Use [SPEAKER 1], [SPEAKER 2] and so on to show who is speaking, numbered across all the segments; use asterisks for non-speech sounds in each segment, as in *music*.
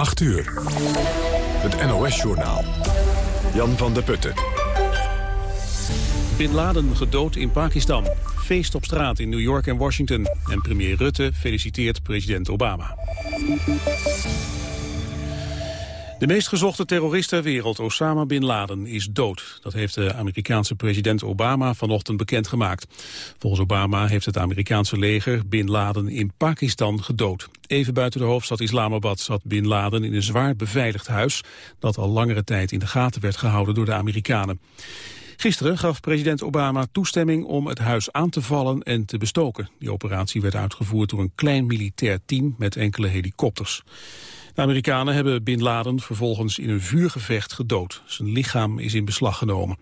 [SPEAKER 1] 8 uur. Het NOS-journaal. Jan van der Putten.
[SPEAKER 2] Bin Laden gedood in Pakistan. Feest op straat in New York en Washington. En premier Rutte feliciteert president Obama. De meest gezochte terrorist ter wereld, Osama Bin Laden, is dood. Dat heeft de Amerikaanse president Obama vanochtend bekendgemaakt. Volgens Obama heeft het Amerikaanse leger Bin Laden in Pakistan gedood. Even buiten de hoofdstad Islamabad zat Bin Laden in een zwaar beveiligd huis... dat al langere tijd in de gaten werd gehouden door de Amerikanen. Gisteren gaf president Obama toestemming om het huis aan te vallen en te bestoken. Die operatie werd uitgevoerd door een klein militair team met enkele helikopters. Amerikanen hebben Bin Laden vervolgens in een vuurgevecht gedood. Zijn lichaam is in beslag genomen.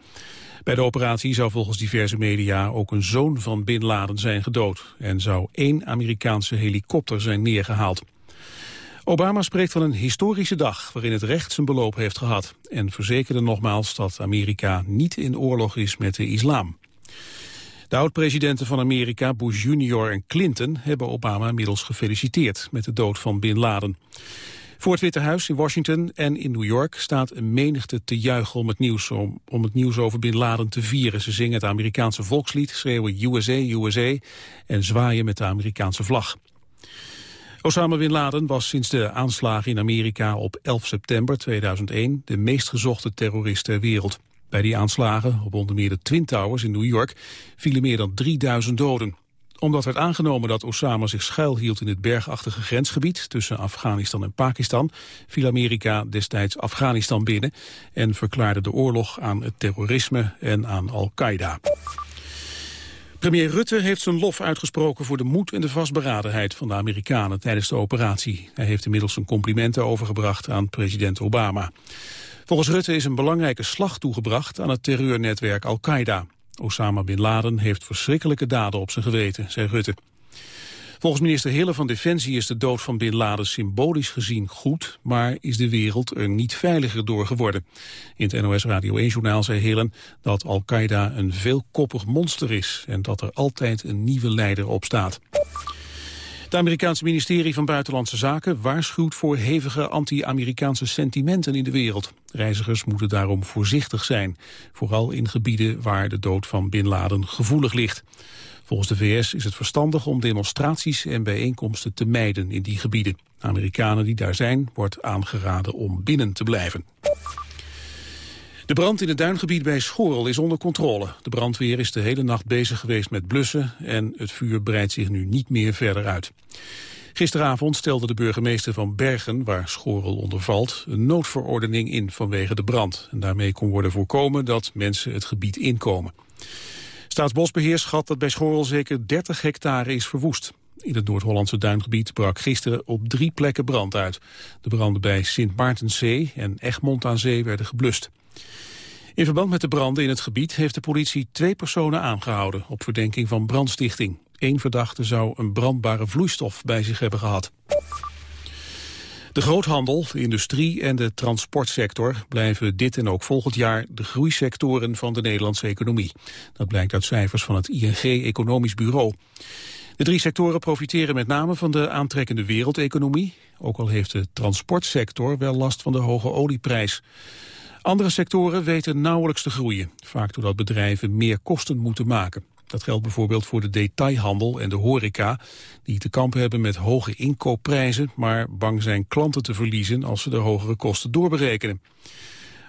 [SPEAKER 2] Bij de operatie zou volgens diverse media ook een zoon van Bin Laden zijn gedood... en zou één Amerikaanse helikopter zijn neergehaald. Obama spreekt van een historische dag waarin het recht zijn beloop heeft gehad... en verzekerde nogmaals dat Amerika niet in oorlog is met de islam. De oud-presidenten van Amerika, Bush Jr. en Clinton... hebben Obama inmiddels gefeliciteerd met de dood van Bin Laden. Voor het Witte Huis in Washington en in New York staat een menigte te juichen om het nieuws, om, om het nieuws over Bin Laden te vieren. Ze zingen het Amerikaanse volkslied, schreeuwen USA, USA en zwaaien met de Amerikaanse vlag. Osama Bin Laden was sinds de aanslagen in Amerika op 11 september 2001 de meest gezochte terrorist ter wereld. Bij die aanslagen op onder meer de Twin Towers in New York vielen meer dan 3000 doden omdat werd aangenomen dat Osama zich schuilhield in het bergachtige grensgebied tussen Afghanistan en Pakistan, viel Amerika destijds Afghanistan binnen en verklaarde de oorlog aan het terrorisme en aan Al-Qaeda. Premier Rutte heeft zijn lof uitgesproken voor de moed en de vastberadenheid van de Amerikanen tijdens de operatie. Hij heeft inmiddels zijn complimenten overgebracht aan president Obama. Volgens Rutte is een belangrijke slag toegebracht aan het terreurnetwerk Al-Qaeda. Osama Bin Laden heeft verschrikkelijke daden op zijn geweten, zei Rutte. Volgens minister Hille van Defensie is de dood van Bin Laden symbolisch gezien goed, maar is de wereld er niet veiliger door geworden. In het NOS Radio 1-journaal zei Hillen dat Al-Qaeda een veelkoppig monster is en dat er altijd een nieuwe leider op staat. Het Amerikaanse ministerie van Buitenlandse Zaken waarschuwt voor hevige anti-Amerikaanse sentimenten in de wereld. Reizigers moeten daarom voorzichtig zijn, vooral in gebieden waar de dood van Bin Laden gevoelig ligt. Volgens de VS is het verstandig om demonstraties en bijeenkomsten te mijden in die gebieden. Amerikanen die daar zijn, wordt aangeraden om binnen te blijven. De brand in het duingebied bij Schorel is onder controle. De brandweer is de hele nacht bezig geweest met blussen... en het vuur breidt zich nu niet meer verder uit. Gisteravond stelde de burgemeester van Bergen, waar Schorel onder valt... een noodverordening in vanwege de brand. En daarmee kon worden voorkomen dat mensen het gebied inkomen. Staatsbosbeheer schat dat bij Schorel zeker 30 hectare is verwoest. In het Noord-Hollandse duingebied brak gisteren op drie plekken brand uit. De branden bij Sint Maartenszee en Egmond aan Zee werden geblust. In verband met de branden in het gebied heeft de politie twee personen aangehouden op verdenking van brandstichting. Eén verdachte zou een brandbare vloeistof bij zich hebben gehad. De groothandel, de industrie en de transportsector blijven dit en ook volgend jaar de groeisectoren van de Nederlandse economie. Dat blijkt uit cijfers van het ING Economisch Bureau. De drie sectoren profiteren met name van de aantrekkende wereldeconomie. Ook al heeft de transportsector wel last van de hoge olieprijs. Andere sectoren weten nauwelijks te groeien, vaak doordat bedrijven meer kosten moeten maken. Dat geldt bijvoorbeeld voor de detailhandel en de horeca, die te kampen hebben met hoge inkoopprijzen, maar bang zijn klanten te verliezen als ze de hogere kosten doorberekenen.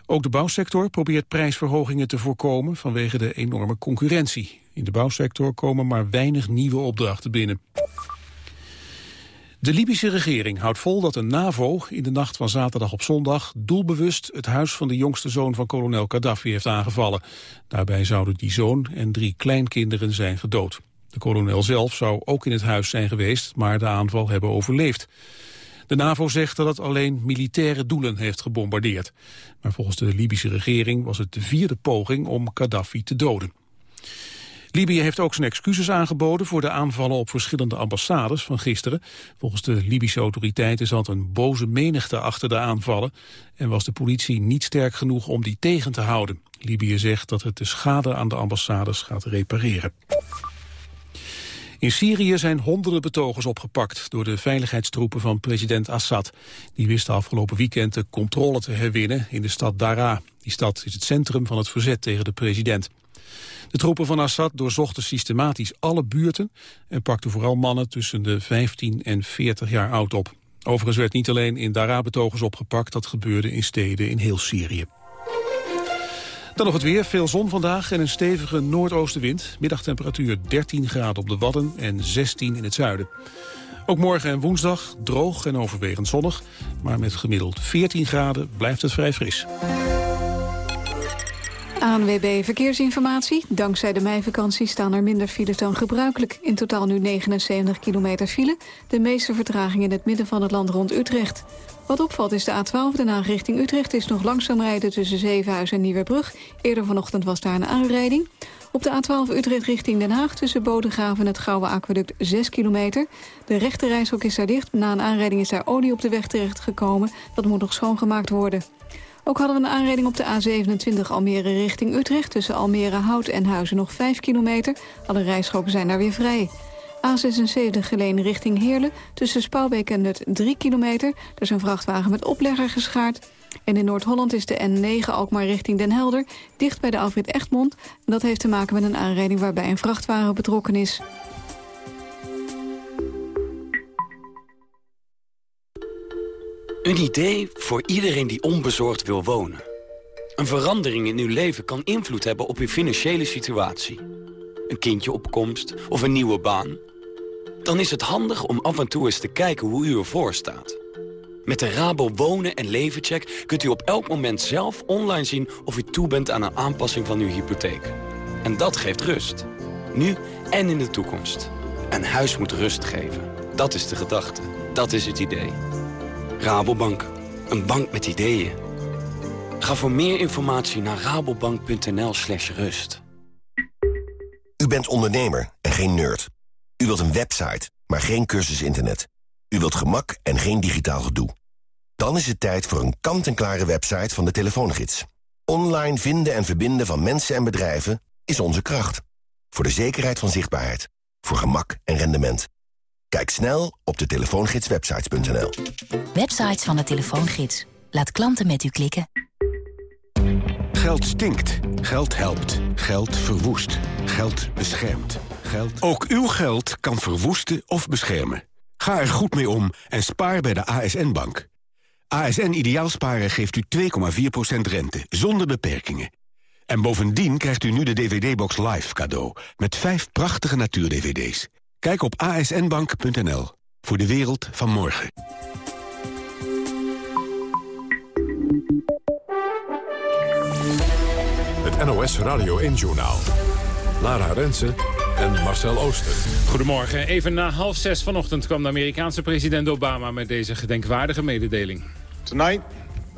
[SPEAKER 2] Ook de bouwsector probeert prijsverhogingen te voorkomen vanwege de enorme concurrentie. In de bouwsector komen maar weinig nieuwe opdrachten binnen. De Libische regering houdt vol dat de NAVO in de nacht van zaterdag op zondag doelbewust het huis van de jongste zoon van kolonel Gaddafi heeft aangevallen. Daarbij zouden die zoon en drie kleinkinderen zijn gedood. De kolonel zelf zou ook in het huis zijn geweest, maar de aanval hebben overleefd. De NAVO zegt dat het alleen militaire doelen heeft gebombardeerd. Maar volgens de Libische regering was het de vierde poging om Gaddafi te doden. Libië heeft ook zijn excuses aangeboden voor de aanvallen op verschillende ambassades van gisteren. Volgens de Libische autoriteiten zat een boze menigte achter de aanvallen en was de politie niet sterk genoeg om die tegen te houden. Libië zegt dat het de schade aan de ambassades gaat repareren. In Syrië zijn honderden betogers opgepakt door de veiligheidstroepen van president Assad. Die wisten afgelopen weekend de controle te herwinnen in de stad Daraa. Die stad is het centrum van het verzet tegen de president. De troepen van Assad doorzochten systematisch alle buurten en pakten vooral mannen tussen de 15 en 40 jaar oud op. Overigens werd niet alleen in Daraa betogers opgepakt, dat gebeurde in steden in heel Syrië. Dan nog het weer, veel zon vandaag en een stevige noordoostenwind. Middagtemperatuur 13 graden op de Wadden en 16 in het zuiden. Ook morgen en woensdag droog en overwegend zonnig. Maar met gemiddeld 14 graden blijft het vrij fris.
[SPEAKER 3] ANWB Verkeersinformatie. Dankzij de meivakantie staan er minder files dan gebruikelijk. In totaal nu 79 kilometer file. De meeste vertraging in het midden van het land rond Utrecht. Wat opvalt is de A12 Den Haag richting Utrecht is nog langzaam rijden tussen Zevenhuizen en Nieuwerbrug. Eerder vanochtend was daar een aanrijding. Op de A12 Utrecht richting Den Haag tussen Bodegraven en het Gouden Aqueduct 6 kilometer. De rechte reishok is daar dicht. Na een aanrijding is daar olie op de weg terechtgekomen. Dat moet nog schoongemaakt worden. Ook hadden we een aanrijding op de A27 Almere richting Utrecht... tussen Almere Hout en Huizen nog 5 kilometer. Alle rijstroken zijn daar weer vrij. A76 geleen richting Heerlen tussen Spouwbeek en Nut 3 kilometer. Er is een vrachtwagen met oplegger geschaard. En in Noord-Holland is de N9 Alkmaar richting Den Helder... dicht bij de Alfred Echtmond. En dat heeft te maken met een aanrijding waarbij een vrachtwagen betrokken is.
[SPEAKER 4] Een idee voor iedereen die onbezorgd wil wonen. Een verandering in uw leven kan invloed hebben op uw financiële situatie. Een kindje op komst of een nieuwe baan. Dan is het handig om af en toe eens te kijken hoe u ervoor staat. Met de Rabo Wonen en Levencheck kunt u op elk moment zelf online zien... of u toe bent aan een aanpassing van uw hypotheek. En dat geeft rust. Nu en in de toekomst. Een huis moet rust geven. Dat is de gedachte. Dat is het idee. Rabobank. Een bank met ideeën. Ga voor meer informatie naar rabobank.nl slash rust.
[SPEAKER 5] U bent ondernemer en geen nerd. U wilt een website, maar geen cursus internet. U wilt gemak en geen digitaal gedoe. Dan is het tijd voor een kant-en-klare website van de telefoongids. Online vinden en verbinden van mensen en bedrijven is onze kracht. Voor de zekerheid van zichtbaarheid. Voor gemak en rendement. Kijk snel op de telefoongidswebsites.nl.
[SPEAKER 6] Websites van de telefoongids. Laat klanten met u klikken.
[SPEAKER 7] Geld stinkt. Geld helpt. Geld verwoest. Geld beschermt. Geld... Ook uw geld kan verwoesten of beschermen. Ga er goed mee om en spaar bij de ASN-bank. ASN Ideaalsparen geeft u 2,4% rente, zonder beperkingen. En bovendien krijgt u nu de DVD-box Live cadeau... met vijf prachtige natuur-DVD's. Kijk op asnbank.nl voor de wereld van morgen.
[SPEAKER 1] Het NOS Radio 1-journaal. Lara Rensen en Marcel Ooster.
[SPEAKER 8] Goedemorgen. Even na half zes vanochtend kwam de Amerikaanse president Obama met deze gedenkwaardige mededeling.
[SPEAKER 9] Tonight,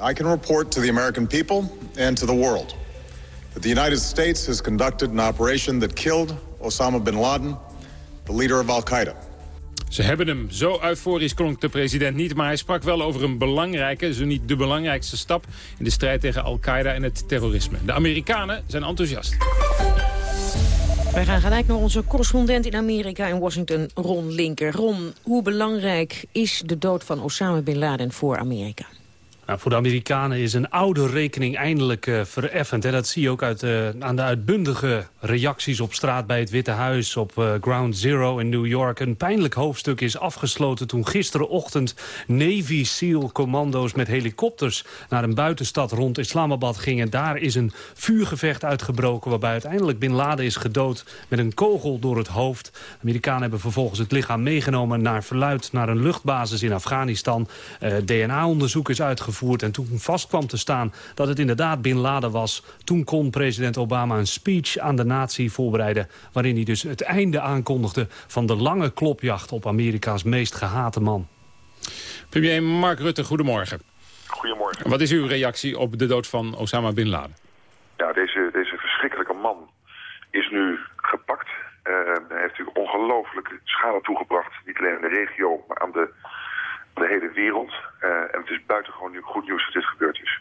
[SPEAKER 9] I can report to the American people and to the world that the United States has conducted an operation that killed Osama bin Laden, the leader of Al-Qaeda.
[SPEAKER 8] Ze hebben hem. Zo euforisch klonk de president niet, maar hij sprak wel over een belangrijke, zo niet de belangrijkste stap in de strijd tegen Al-Qaeda en het terrorisme. De Amerikanen zijn enthousiast.
[SPEAKER 10] Wij gaan gelijk naar onze correspondent in Amerika in Washington, Ron Linker. Ron, hoe belangrijk is de dood van Osama Bin Laden voor Amerika?
[SPEAKER 11] Nou, voor de Amerikanen is een oude rekening eindelijk uh, vereffend. Dat zie je ook uit, uh, aan de uitbundige reacties op straat bij het Witte Huis... op uh, Ground Zero in New York. Een pijnlijk hoofdstuk is afgesloten toen gisterenochtend... Navy SEAL-commando's met helikopters naar een buitenstad rond Islamabad gingen. Daar is een vuurgevecht uitgebroken waarbij uiteindelijk Bin Laden is gedood... met een kogel door het hoofd. De Amerikanen hebben vervolgens het lichaam meegenomen naar verluid... naar een luchtbasis in Afghanistan. DNA-onderzoek is uitgevoerd en toen vast kwam te staan dat het inderdaad Bin Laden was... toen kon president Obama een speech aan de natie voorbereiden... waarin hij dus het einde aankondigde van de lange klopjacht... op Amerika's meest gehate man.
[SPEAKER 8] Premier Mark Rutte, goedemorgen.
[SPEAKER 12] Goedemorgen.
[SPEAKER 8] Wat is uw reactie op de dood van Osama Bin Laden?
[SPEAKER 12] Ja, deze, deze verschrikkelijke man is nu gepakt. Uh, hij heeft u ongelooflijke schade toegebracht. Niet alleen in de regio, maar aan de de hele wereld. Uh, en het is buitengewoon goed nieuws dat dit gebeurd is.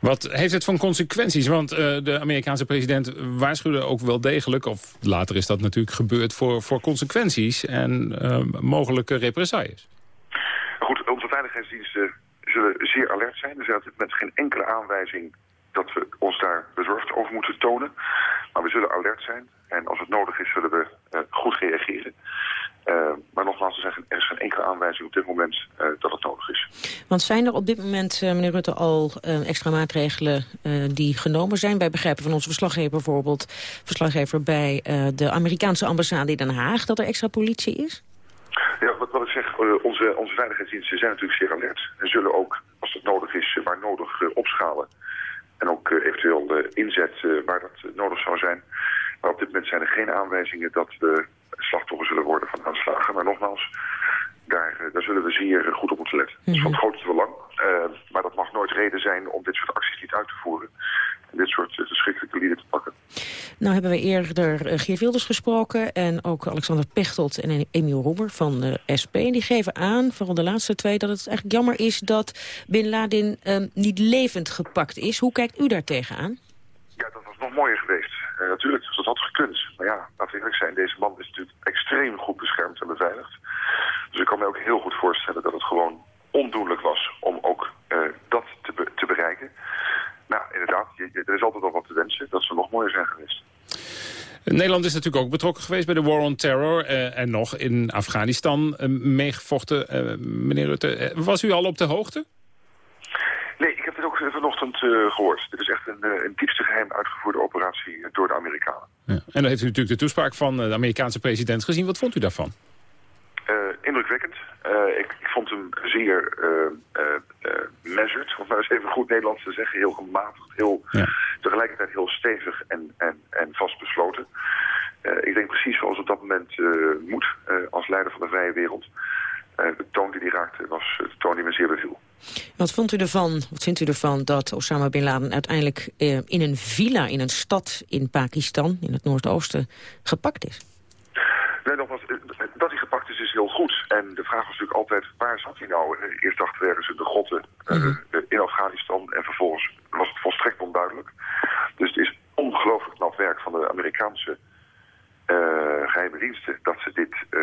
[SPEAKER 8] Wat heeft het van consequenties? Want uh, de Amerikaanse president waarschuwde ook wel degelijk... of later is dat natuurlijk gebeurd voor, voor consequenties... en uh, mogelijke represailles.
[SPEAKER 12] Goed, onze veiligheidsdiensten zullen zeer alert zijn. Er is op dit moment geen enkele aanwijzing dat we ons daar bezorgd over moeten tonen. Maar we zullen alert zijn. En als het nodig is, zullen we uh, goed reageren. Uh, maar nogmaals, er, er is geen enkele aanwijzing op dit moment uh, dat het nodig is.
[SPEAKER 10] Want zijn er op dit moment, meneer Rutte, al extra maatregelen die genomen zijn? Wij begrijpen van onze verslaggever bijvoorbeeld, verslaggever bij de Amerikaanse ambassade in Den Haag, dat er extra politie is?
[SPEAKER 12] Ja, wat, wat ik zeg, onze, onze veiligheidsdiensten zijn natuurlijk zeer alert. En zullen ook, als het nodig is, waar nodig opschalen. En ook eventueel inzet waar dat nodig zou zijn. Maar op dit moment zijn er geen aanwijzingen dat we slachtoffer zullen worden van aanslagen. Maar nogmaals, daar, daar zullen we zeer goed op moeten letten. Dat is van het grootste belang. Uh, maar dat mag nooit reden zijn om dit soort acties niet uit te voeren. En dit soort verschrikkelijke lieden te pakken.
[SPEAKER 10] Nou hebben we eerder Geert Wilders gesproken... en ook Alexander Pechtold en Emiel Roemer van de SP. En die geven aan, vooral de laatste twee... dat het eigenlijk jammer is dat Bin Laden niet levend gepakt is. Hoe kijkt u daar tegenaan?
[SPEAKER 12] Ja, dat was nog mooier geweest. Uh, natuurlijk, dat had gekund. Maar ja, laten we eerlijk zijn, deze man is natuurlijk extreem goed beschermd en beveiligd. Dus ik kan me ook heel goed voorstellen dat het gewoon ondoenlijk was om ook uh, dat te, be te, bereiken. Nou, inderdaad, je, er is altijd nog wat te wensen. Dat ze nog mooier zijn geweest.
[SPEAKER 8] Nederland is natuurlijk ook betrokken geweest bij de War on Terror... Uh, en nog in Afghanistan meegevochten. meneer Rutte, was u al op de hoogte?
[SPEAKER 12] Nee, ik heb het ook vanochtend uh, gehoord. Echt een, diepste geheim uitgevoerde operatie door de Amerikanen.
[SPEAKER 8] Ja. En dan heeft u natuurlijk de toespraak van de Amerikaanse president gezien. Wat vond u daarvan?
[SPEAKER 12] Indrukwekkend. Ik, ik, vond hem zeer measured, om maar eens even goed Nederlands te zeggen. Heel gematigd, heel, ja. tegelijkertijd heel stevig en, en, en vastbesloten. ik denk precies zoals op dat moment moet als leider van de vrije wereld. De toon die hij raakte was de toon die me zeer beviel.
[SPEAKER 10] Wat vond u ervan, wat vindt u ervan dat Osama Bin Laden uiteindelijk eh, in een villa in een stad in Pakistan, in het Noordoosten, gepakt is?
[SPEAKER 12] Nee, nogmaals, dat hij gepakt is, is heel goed. En de vraag was natuurlijk altijd, waar zat hij nou? Eerst dachten we ergens in de grotten mm -hmm. uh, in Afghanistan en vervolgens was het volstrekt onduidelijk. Dus het is ongelooflijk knap werk van de Amerikaanse geheime diensten dat ze dit uh,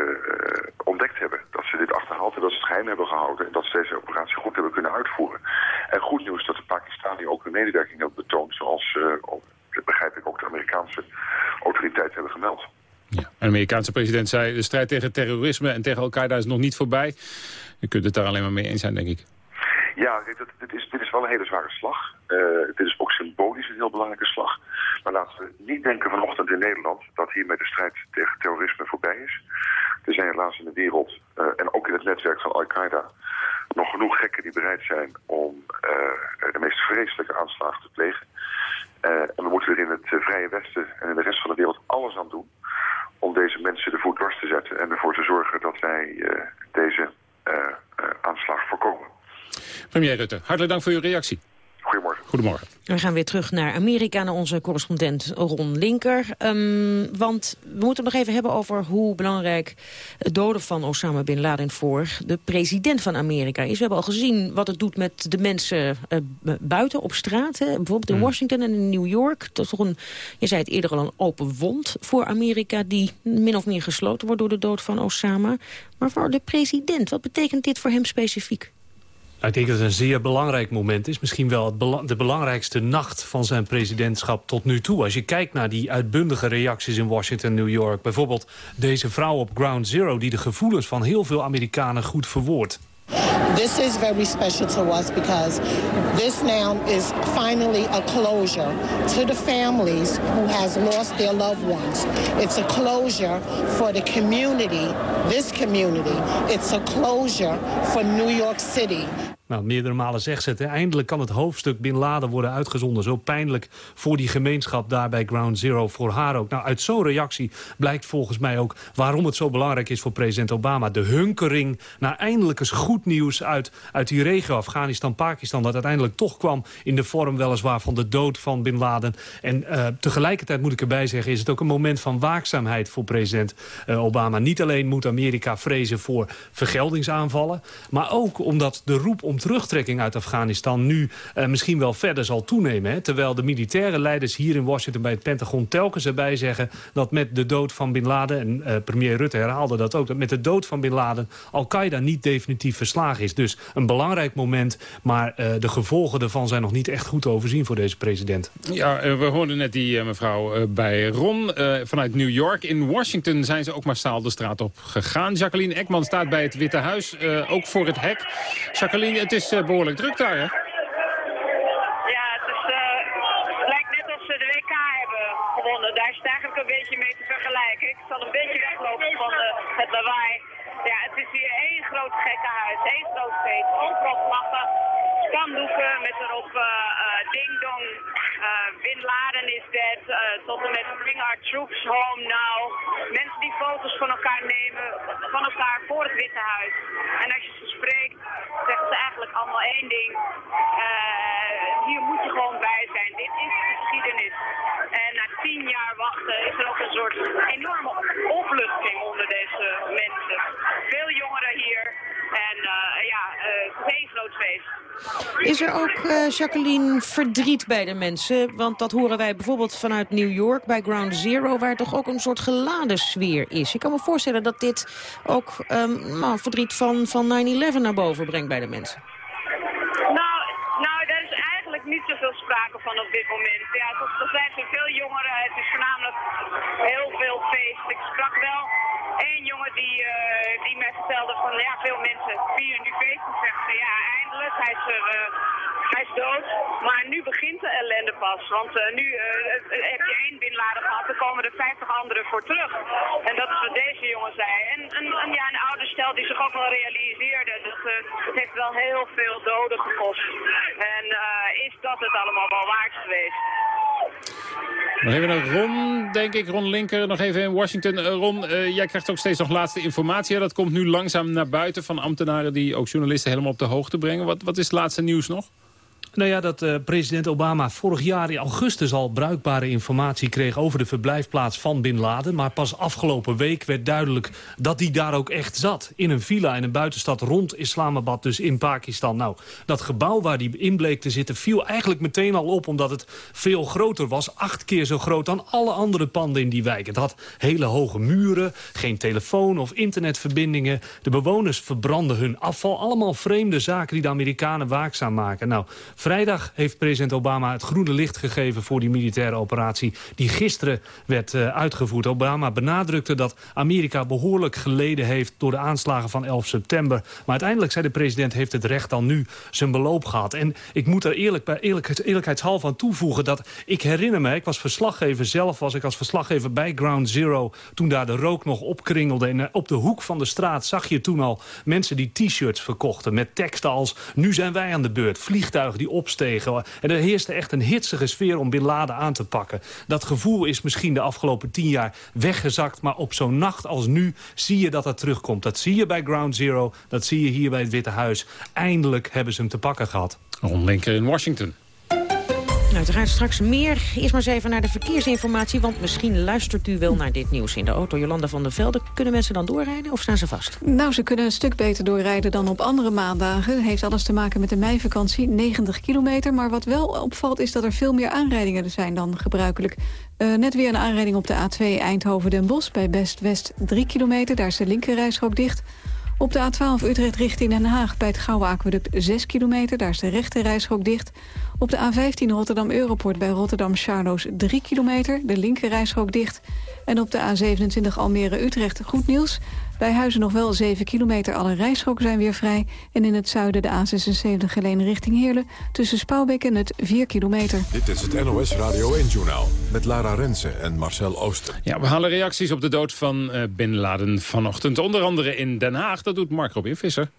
[SPEAKER 12] ontdekt hebben. Dat ze dit achterhaald hebben, dat ze het geheim hebben gehouden... en dat ze deze operatie goed hebben kunnen uitvoeren. En goed nieuws dat de Pakistanen ook hun medewerking hebben betoond... zoals, uh, begrijp ik, ook de Amerikaanse autoriteiten hebben gemeld.
[SPEAKER 8] Ja. De Amerikaanse president zei, de strijd tegen terrorisme en tegen Al-Qaeda is nog niet voorbij. Je kunt het daar alleen maar mee eens zijn, denk ik.
[SPEAKER 12] Ja, dit, is, dit is wel een hele zware slag. Uh, dit is ook symbolisch een heel belangrijke slag. Maar laten we niet denken vanochtend in Nederland dat hiermee de strijd tegen terrorisme voorbij is. Er zijn helaas in de wereld uh, en ook in het netwerk van Al-Qaeda nog genoeg gekken die bereid zijn om uh, de meest vreselijke aanslagen te plegen. en we moeten er in het Vrije Westen en in de rest van de wereld alles aan doen om deze mensen de voet dwars te zetten en ervoor te zorgen dat wij deze aanslag voorkomen.
[SPEAKER 8] Premier Rutte, hartelijk dank voor uw reactie.
[SPEAKER 12] Goedemorgen.
[SPEAKER 8] Goedemorgen.
[SPEAKER 10] We gaan weer terug naar Amerika, naar onze correspondent Ron Linker. Um, want we moeten het nog even hebben over hoe belangrijk het doden van Osama Bin Laden voor de president van Amerika is. We hebben al gezien wat het doet met de mensen uh, buiten op straat. Hè? Bijvoorbeeld in Washington en in New York. Dat is toch een, je zei het eerder al, een open wond voor Amerika... die min of meer gesloten wordt door de dood van Osama. Maar voor de president, wat betekent dit voor hem specifiek?
[SPEAKER 11] Ik denk dat het een zeer belangrijk moment is. Misschien wel de belangrijkste nacht van zijn presidentschap tot nu toe. Als je kijkt naar die uitbundige reacties in Washington New York. Bijvoorbeeld deze vrouw op Ground Zero... die de gevoelens van heel veel Amerikanen goed verwoordt.
[SPEAKER 13] This is very special to us because this now is finally a closure to the families who has lost their loved ones. It's a closure for the community, this community. It's a closure for New York City.
[SPEAKER 11] Nou, meerdere malen zegt ze het. Eindelijk kan het hoofdstuk Bin Laden worden uitgezonden. Zo pijnlijk voor die gemeenschap daar bij Ground Zero. Voor haar ook. Nou, uit zo'n reactie blijkt volgens mij ook... waarom het zo belangrijk is voor president Obama. De hunkering naar eindelijk eens goed nieuws uit, uit die regio. Afghanistan, Pakistan. Dat uiteindelijk toch kwam in de vorm weliswaar van de dood van Bin Laden. En uh, tegelijkertijd moet ik erbij zeggen... is het ook een moment van waakzaamheid voor president uh, Obama. Niet alleen moet Amerika vrezen voor vergeldingsaanvallen. Maar ook omdat de roep om terugtrekking uit Afghanistan nu uh, misschien wel verder zal toenemen. Hè? Terwijl de militaire leiders hier in Washington bij het Pentagon telkens erbij zeggen... dat met de dood van Bin Laden, en uh, premier Rutte herhaalde dat ook... dat met de dood van Bin Laden Al-Qaeda niet definitief verslagen is. Dus een belangrijk moment, maar uh, de gevolgen ervan zijn nog niet echt goed overzien voor deze president.
[SPEAKER 8] Ja, we hoorden net die mevrouw bij Ron vanuit New York. In Washington zijn ze ook massaal de straat op gegaan. Jacqueline Ekman staat bij het Witte Huis, ook voor het hek. Jacqueline, het is behoorlijk druk daar, hè?
[SPEAKER 14] Ook, uh,
[SPEAKER 10] Jacqueline, verdriet bij de mensen? Want dat horen wij bijvoorbeeld vanuit New York bij Ground Zero... waar toch ook een soort geladen sfeer is. Ik kan me voorstellen dat dit ook um, nou, verdriet van, van 9-11 naar boven brengt bij de mensen.
[SPEAKER 14] Nou, nou, daar is eigenlijk niet zoveel sprake van op dit moment. Ja, er zijn veel jongeren. Het is voornamelijk heel veel feest. Ik sprak wel één jongen die, uh, die mij ja, veel mensen vieren nu feest. En zeggen ze ja, eindelijk, hij is, uh, hij is dood. Maar nu begint de ellende pas. Want uh, nu heb je één binladen gehad, er komen er vijftig anderen voor terug. En dat is wat deze jongen zei. En, en, en ja, een oude stel die zich ook wel realiseerde. Dat het heeft wel heel veel doden gekost. En is dat het allemaal wel waard geweest?
[SPEAKER 8] Nog even naar Ron, denk ik. Ron Linker, nog even in Washington. Uh, Ron, uh, jij krijgt ook steeds nog laatste informatie. Dat komt nu langzaam naar buiten van ambtenaren die ook journalisten helemaal op de hoogte brengen. Wat, wat is het laatste nieuws nog?
[SPEAKER 11] Nou ja, dat uh, president Obama vorig jaar in augustus al bruikbare informatie kreeg over de verblijfplaats van Bin Laden. Maar pas afgelopen week werd duidelijk dat hij daar ook echt zat. In een villa in een buitenstad rond Islamabad, dus in Pakistan. Nou, dat gebouw waar hij in bleek te zitten viel eigenlijk meteen al op omdat het veel groter was. Acht keer zo groot dan alle andere panden in die wijk. Het had hele hoge muren, geen telefoon of internetverbindingen. De bewoners verbranden hun afval. Allemaal vreemde zaken die de Amerikanen waakzaam maken. Nou, Vrijdag heeft president Obama het groene licht gegeven voor die militaire operatie... die gisteren werd uh, uitgevoerd. Obama benadrukte dat Amerika behoorlijk geleden heeft... door de aanslagen van 11 september. Maar uiteindelijk, zei de president, heeft het recht dan nu zijn beloop gehad. En ik moet er eerlijk, eerlijk, eerlijkheidshalve aan toevoegen... dat ik herinner me, ik was verslaggever zelf... was ik als verslaggever bij Ground Zero... toen daar de rook nog opkringelde. En uh, op de hoek van de straat zag je toen al mensen die t-shirts verkochten... met teksten als, nu zijn wij aan de beurt. Vliegtuigen die opstegen. En er heerste echt een hitsige sfeer om Bin Laden aan te pakken. Dat gevoel is misschien de afgelopen tien jaar weggezakt. Maar op zo'n nacht als nu zie je dat het terugkomt. Dat zie je bij Ground Zero, dat zie je hier bij het Witte Huis. Eindelijk hebben ze hem te pakken gehad.
[SPEAKER 8] Ron Linker in Washington.
[SPEAKER 10] Uiteraard straks meer. Eerst maar eens even naar de verkeersinformatie. Want misschien luistert u wel naar dit nieuws in de auto. Jolanda van der Velde. Kunnen mensen dan doorrijden of staan ze vast?
[SPEAKER 3] Nou, ze kunnen een stuk beter doorrijden dan op andere maandagen. Heeft alles te maken met de meivakantie. 90 kilometer. Maar wat wel opvalt is dat er veel meer aanrijdingen zijn dan gebruikelijk. Uh, net weer een aanrijding op de A2 Eindhoven-Den Bosch. Bij Best-West 3 kilometer. Daar is de linkerrijstrook dicht. Op de A12 Utrecht richting Den Haag bij het Gouwe Aqueduct 6 kilometer. Daar is de rechte rijstrook dicht. Op de A15 Rotterdam Europort bij Rotterdam Charloes 3 kilometer. De linker rijstrook dicht. En op de A27 Almere Utrecht goed nieuws. Bij Huizen nog wel 7 kilometer. Alle rijstroken zijn weer vrij. En in het zuiden de A76 geleen richting Heerlen. Tussen Spouwbeek en het 4 kilometer.
[SPEAKER 1] Dit is het NOS Radio 1-journaal. Met Lara Rensen en Marcel Ooster.
[SPEAKER 8] Ja, we halen reacties op de dood van uh, Bin Laden vanochtend. Onder andere in Den Haag. Dat doet Mark Robin Visser.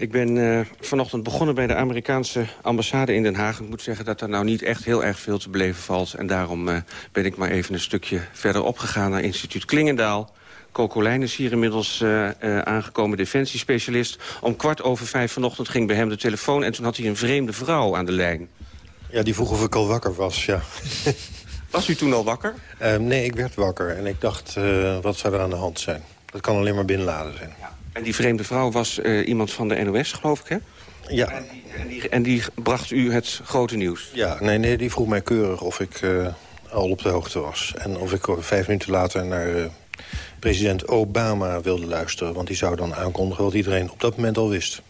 [SPEAKER 15] Ik ben uh, vanochtend begonnen bij de Amerikaanse ambassade in Den Haag. Ik moet zeggen dat er nou niet echt heel erg veel te beleven valt. En daarom uh, ben ik maar even een stukje verder opgegaan naar instituut Klingendaal. Coco Lijn is hier inmiddels uh, uh, aangekomen defensiespecialist. Om kwart over vijf vanochtend ging bij hem de telefoon... en toen had hij een vreemde vrouw aan de lijn.
[SPEAKER 16] Ja, die vroeg of ik al wakker was, ja. *laughs*
[SPEAKER 15] Was u toen al wakker?
[SPEAKER 16] Uh, nee, ik werd wakker en ik dacht, wat zou er aan de hand zijn? Dat kan alleen maar Bin Laden zijn. Ja.
[SPEAKER 15] En die vreemde vrouw was uh, iemand van de NOS, geloof ik, hè?
[SPEAKER 16] Ja.
[SPEAKER 15] En die, en, die, en die, bracht u het grote nieuws?
[SPEAKER 16] Ja, nee, nee die vroeg mij keurig of ik uh, al op de hoogte was. En of ik vijf minuten later naar uh, president Obama wilde luisteren. Want die zou dan aankondigen wat iedereen op dat moment al wist.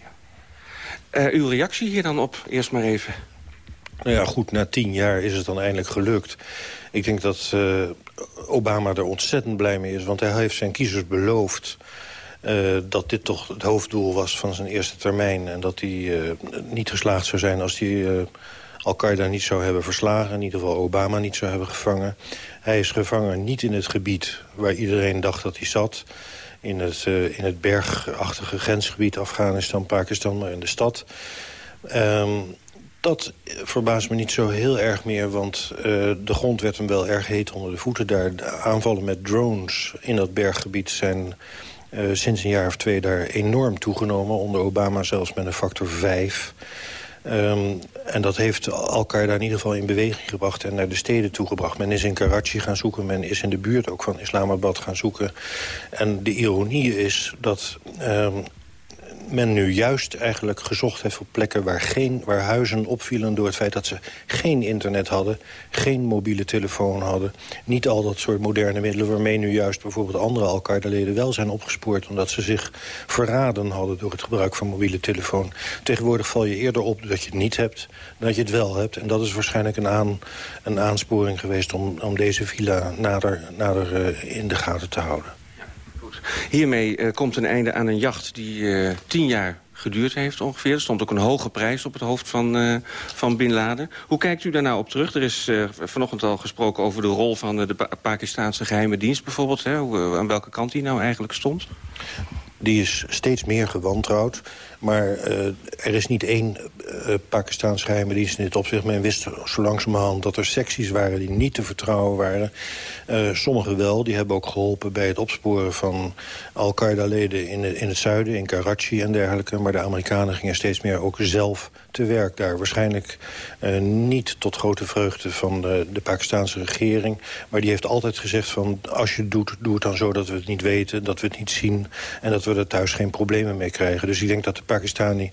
[SPEAKER 15] uw reactie hier dan op, eerst maar even?
[SPEAKER 16] Nou ja, goed, na tien jaar is het dan eindelijk gelukt. Ik denk dat Obama er ontzettend blij mee is. Want hij heeft zijn kiezers beloofd... Uh, dat dit toch het hoofddoel was van zijn eerste termijn... en dat hij uh, niet geslaagd zou zijn als hij Al-Qaeda niet zou hebben verslagen... in ieder geval Obama niet zou hebben gevangen. Hij is gevangen niet in het gebied waar iedereen dacht dat hij zat... in het, in het bergachtige grensgebied Afghanistan, Pakistan, maar in de stad... Um, dat verbaast me niet zo heel erg meer, want de grond werd hem wel erg heet onder de voeten daar. De aanvallen met drones in dat berggebied zijn uh, sinds een jaar of twee daar enorm toegenomen. Onder Obama zelfs met een factor 5. Um, en dat heeft Al-Qaeda in ieder geval in beweging gebracht en naar de steden toegebracht. Men is in Karachi gaan zoeken, men is in de buurt ook van Islamabad gaan zoeken. En de ironie is dat um, men nu juist eigenlijk gezocht heeft op plekken waar, geen, waar huizen opvielen... door het feit dat ze geen internet hadden, geen mobiele telefoon hadden. Niet al dat soort moderne middelen waarmee nu juist bijvoorbeeld andere Al-Qaeda-leden wel zijn opgespoord... omdat ze zich verraden hadden door het gebruik van mobiele telefoon. Tegenwoordig val je eerder op dat je het niet hebt dan dat je het wel hebt. En dat is waarschijnlijk een, aan, een aansporing geweest om, om deze villa nader, nader uh, in de gaten te houden.
[SPEAKER 15] Hiermee uh, komt een einde aan een jacht die uh, tien jaar geduurd heeft ongeveer. Er stond ook een hoge prijs op het hoofd van, uh, van Bin Laden. Hoe kijkt u daar nou op terug? Er is uh, vanochtend al gesproken over de rol van de pa Pakistanse geheime dienst bijvoorbeeld. Hè? Hoe, aan welke kant die nou eigenlijk stond?
[SPEAKER 16] Die is steeds meer gewantrouwd. Maar uh, er is niet één uh, Pakistaans geheime dienst in dit opzicht. Men wist zo langzamerhand dat er secties waren die niet te vertrouwen waren. Uh, sommige wel, die hebben ook geholpen bij het opsporen van Al-Qaeda-leden in, in het zuiden, in Karachi en dergelijke. Maar de Amerikanen gingen steeds meer ook zelf te werk daar. Waarschijnlijk niet tot grote vreugde van de, de Pakistanse regering. Maar die heeft altijd gezegd van als je het doet, doe het dan zo dat we het niet weten, dat we het niet zien en dat we er thuis geen problemen mee krijgen. Dus ik denk dat de Pakistani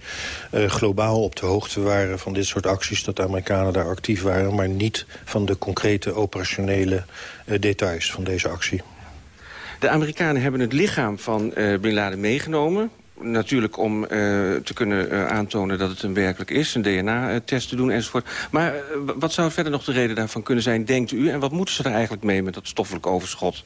[SPEAKER 16] uh, globaal op de hoogte waren van dit soort acties, dat de Amerikanen daar actief waren, maar niet van de concrete operationele uh, details van deze actie.
[SPEAKER 15] De Amerikanen hebben het lichaam van uh, Bin Laden meegenomen natuurlijk om uh, te kunnen uh, aantonen dat het een werkelijk is. Een DNA-test te doen enzovoort. Maar uh, wat zou verder nog de reden daarvan kunnen zijn, denkt u? En wat moeten ze er eigenlijk mee met dat stoffelijk overschot?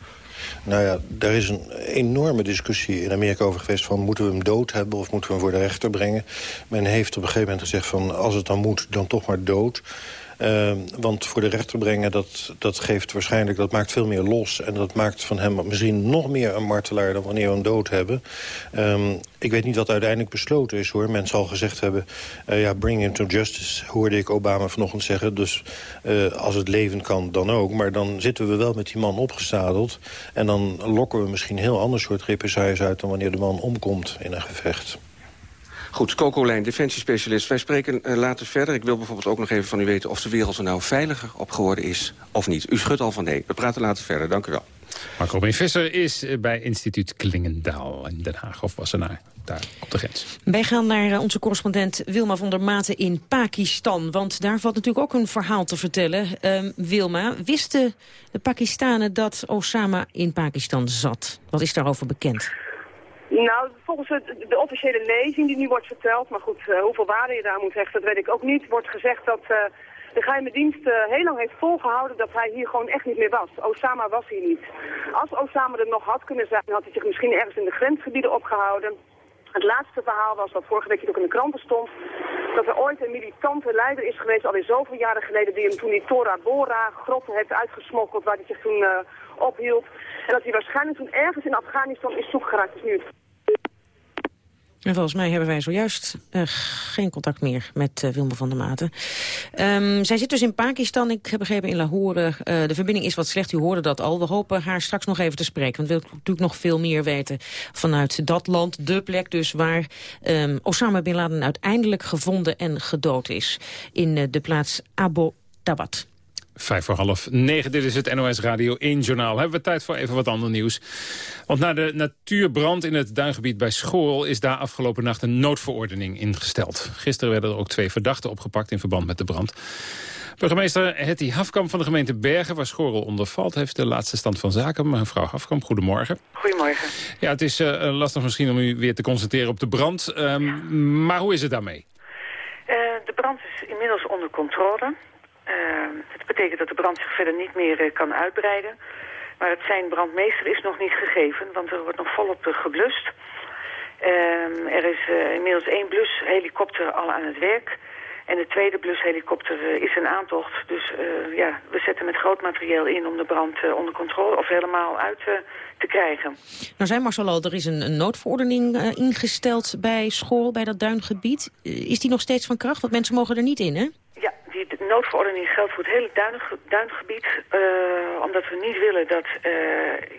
[SPEAKER 16] Nou ja, daar is een enorme discussie in Amerika over geweest... van moeten we hem dood hebben of moeten we hem voor de rechter brengen. Men heeft op een gegeven moment gezegd van als het dan moet, dan toch maar dood... Uh, want voor de rechter brengen, dat, dat geeft waarschijnlijk... dat maakt veel meer los. En dat maakt van hem misschien nog meer een martelaar... dan wanneer we hem dood hebben. Um, ik weet niet wat uiteindelijk besloten is, hoor. Men zal gezegd hebben, uh, ja, bring him to justice... hoorde ik Obama vanochtend zeggen. Dus uh, als het leven kan, dan ook. Maar dan zitten we wel met die man opgestadeld. En dan lokken we misschien een heel ander soort represailles uit... dan wanneer de man omkomt in een gevecht.
[SPEAKER 15] Goed, Coco Lijn, defensiespecialist. Wij spreken uh, later verder. Ik wil bijvoorbeeld ook nog even van u weten... of de wereld er nou veiliger op geworden is of niet. U schudt al van nee. We praten later verder. Dank u wel.
[SPEAKER 8] Marco B. Visser is bij instituut Klingendaal in Den Haag. Of was er naar daar op de grens.
[SPEAKER 10] Wij gaan naar onze correspondent Wilma van der Maten in Pakistan. Want daar valt natuurlijk ook een verhaal te vertellen. Uh, Wilma, wisten de Pakistanen dat Osama in Pakistan zat? Wat is daarover bekend?
[SPEAKER 17] Nou, volgens de, officiële lezing die nu wordt verteld, maar goed, uh, hoeveel waarde je daar moet hechten, dat weet ik ook niet, wordt gezegd dat uh, de geheime dienst uh, heel lang heeft volgehouden dat hij hier gewoon echt niet meer was. Osama was hier niet. Als Osama er nog had kunnen zijn, had hij zich misschien ergens in de grensgebieden opgehouden. Het laatste verhaal was, dat vorige week ook in de kranten stond, dat er ooit een militante leider is geweest, alweer zoveel jaren geleden, die hem toen die Tora Bora grotten heeft uitgesmokkeld, waar hij zich toen uh, ophield. En dat hij waarschijnlijk toen ergens in Afghanistan is zoekgeraakt. is nu het
[SPEAKER 10] en volgens mij hebben wij zojuist uh, geen contact meer met uh, Wilma van der Maten. Um, zij zit dus in Pakistan, ik heb begrepen in Lahore. Uh, de verbinding is wat slecht, u hoorde dat al. We hopen haar straks nog even te spreken, want we willen natuurlijk nog veel meer weten vanuit dat land. De plek dus waar um, Osama Bin Laden uiteindelijk gevonden en gedood is. In de plaats Abu Tabat.
[SPEAKER 8] Vijf voor half negen, dit is het NOS Radio 1-journaal. Hebben we tijd voor even wat ander nieuws. Want na de natuurbrand in het duingebied bij Schoorl... is daar afgelopen nacht een noodverordening ingesteld. Gisteren werden er ook twee verdachten opgepakt in verband met de brand. Burgemeester Hetty Hafkamp van de gemeente Bergen... waar Schorrel onder valt, heeft de laatste stand van zaken. Mevrouw Hafkamp, goedemorgen.
[SPEAKER 18] Goedemorgen.
[SPEAKER 8] Ja, het is uh, lastig misschien om u weer te concentreren op de brand. Um, Maar hoe is het daarmee?
[SPEAKER 18] Uh, de brand is inmiddels onder controle. Uh, het betekent dat de brand zich verder niet meer uh, kan uitbreiden. Maar het zijn brandmeester is nog niet gegeven, want er wordt nog volop geblust. Ehm, er is inmiddels één blushelikopter al aan het werk... En de tweede blushelikopter is een aantocht. Dus ja, we zetten met groot materieel in om de brand onder controle of helemaal uit te krijgen.
[SPEAKER 10] Nou zei Marcelo, er is een, een noodverordening ingesteld bij school, bij dat duingebied. is die nog steeds van kracht? Want mensen mogen er niet in, hè?
[SPEAKER 18] Ja, die de noodverordening geldt voor het hele duin, duingebied. omdat we niet willen dat,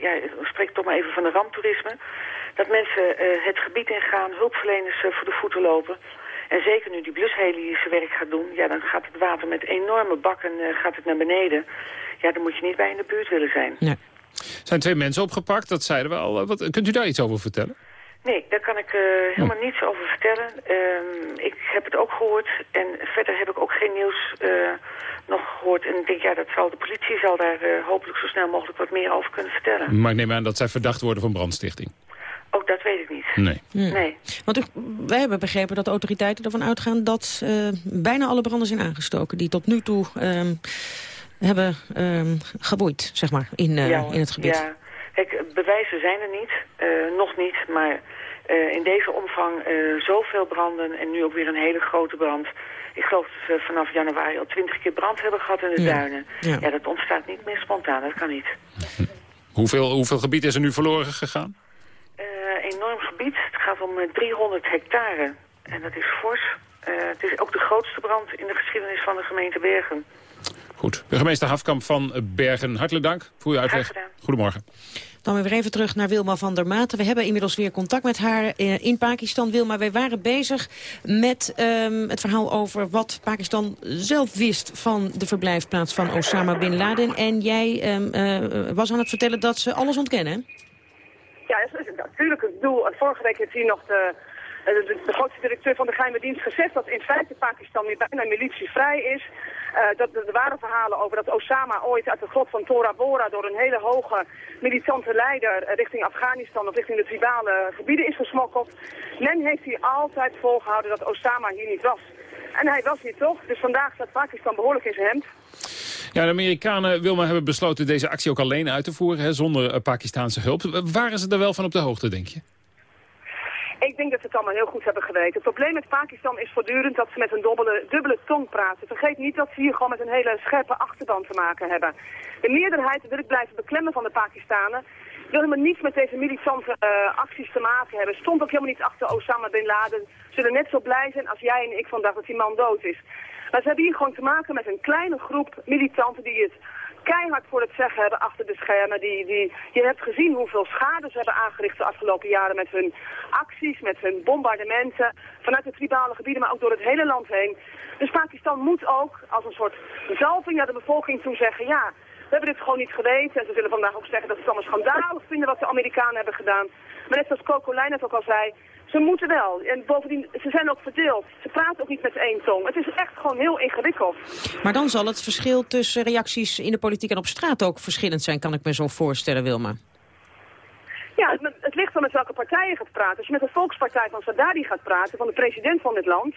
[SPEAKER 18] ja, ik spreek toch maar even van de ramptoerisme... dat mensen het gebied ingaan, hulpverleners voor de voeten lopen... En zeker nu die blusheli zijn werk gaat doen, ja, dan gaat het water met enorme bakken uh, gaat het naar beneden. Ja, dan moet je niet bij in de buurt willen zijn.
[SPEAKER 8] Nee. Er zijn twee mensen opgepakt, dat zeiden we al. Wat, kunt u daar iets over vertellen?
[SPEAKER 18] Nee, daar kan ik uh, helemaal oh. niets over vertellen. Uh, ik heb het ook gehoord en verder heb ik ook geen nieuws uh, nog gehoord. En ik denk, ja, dat zal de politie zal daar hopelijk zo snel mogelijk wat meer over kunnen vertellen.
[SPEAKER 8] Maar ik neem aan dat zij verdacht worden van brandstichting.
[SPEAKER 18] Ook dat weet ik niet.
[SPEAKER 8] Nee.
[SPEAKER 18] nee.
[SPEAKER 10] Want u, wij hebben begrepen dat de autoriteiten ervan uitgaan... dat uh, bijna alle branden zijn aangestoken die tot nu toe um, hebben um, geboeid, zeg maar, in, uh,
[SPEAKER 18] ja,
[SPEAKER 10] in het gebied.
[SPEAKER 18] Ja, kijk, bewijzen zijn er niet, uh, nog niet, maar in deze omvang zoveel branden... en nu ook weer een hele grote brand... Ik geloof dat we vanaf januari al twintig keer brand hebben gehad in de
[SPEAKER 10] ja.
[SPEAKER 18] duinen.
[SPEAKER 10] Ja.
[SPEAKER 18] ja, dat ontstaat niet meer spontaan, dat kan niet. *laughs*
[SPEAKER 8] Hoeveel, hoeveel gebied is er nu verloren gegaan?
[SPEAKER 18] Uh, enorm gebied. Het gaat om 300 hectare. En dat is fors. Uh, het is ook de grootste brand in de geschiedenis van de gemeente Bergen.
[SPEAKER 8] Goed. Burgemeester Hafkamp van Bergen, hartelijk dank voor uw uitleg. Goedemorgen.
[SPEAKER 10] Dan weer even terug naar Wilma van der Maten. We hebben inmiddels weer contact met haar in Pakistan. Wilma, wij waren bezig met um, het verhaal over wat Pakistan zelf wist... van de verblijfplaats van Osama Bin Laden. En jij um, uh, was aan het vertellen dat ze alles ontkennen,
[SPEAKER 17] ja, dat is natuurlijk het doel. Vorige week heeft hier nog de, de, de, de, grootste directeur van de geheime dienst gezegd dat in feite Pakistan nu bijna militievrij is. Uh, dat er waren verhalen over dat Osama ooit uit de grot van Tora Bora door een hele hoge militante leider uh, richting Afghanistan of richting de tribale gebieden is gesmokkeld. Men heeft hier altijd volgehouden dat Osama hier niet was. En hij was hier toch, dus vandaag staat Pakistan behoorlijk in zijn hemd.
[SPEAKER 8] Ja, de Amerikanen, Wilma, hebben besloten deze actie ook alleen uit te voeren, hè, zonder uh, Pakistaanse hulp. Waren ze er wel van op de hoogte, denk je?
[SPEAKER 17] Ik denk dat ze het allemaal heel goed hebben geweten. Het probleem met Pakistan is voortdurend dat ze met een dubbele, dubbele tong praten. Vergeet niet dat ze hier gewoon met een hele scherpe achterban te maken hebben. De meerderheid wil ik blijven beklemmen van de Pakistanen wil helemaal niets met deze militante uh, acties te maken hebben. Stond ook helemaal niet achter Osama Bin Laden. Zullen net zo blij zijn als jij en ik vandaag dat die man dood is. Maar ze hebben hier gewoon te maken met een kleine groep militanten die het keihard voor het zeggen hebben achter de schermen. Die, die, je hebt gezien hoeveel schade ze hebben aangericht de afgelopen jaren met hun acties, met hun bombardementen. Vanuit de tribale gebieden, maar ook door het hele land heen. Dus Pakistan moet ook als een soort zalving naar de bevolking toe zeggen... ja, we hebben dit gewoon niet geweten. En ze zullen vandaag ook zeggen dat ze het allemaal schandalig vinden wat de Amerikanen hebben gedaan. Maar net zoals Coco Lijn het ook al zei, ze moeten wel. En bovendien, ze zijn ook verdeeld. Ze praten ook niet met één tong. Het is echt gewoon heel ingewikkeld.
[SPEAKER 10] Maar dan zal het verschil tussen reacties in de politiek en op straat ook verschillend zijn, kan ik me zo voorstellen, Wilma.
[SPEAKER 17] Ja, het, het ligt dan met welke partij je gaat praten. Als je met de volkspartij van Sadadi gaat praten, van de president van dit land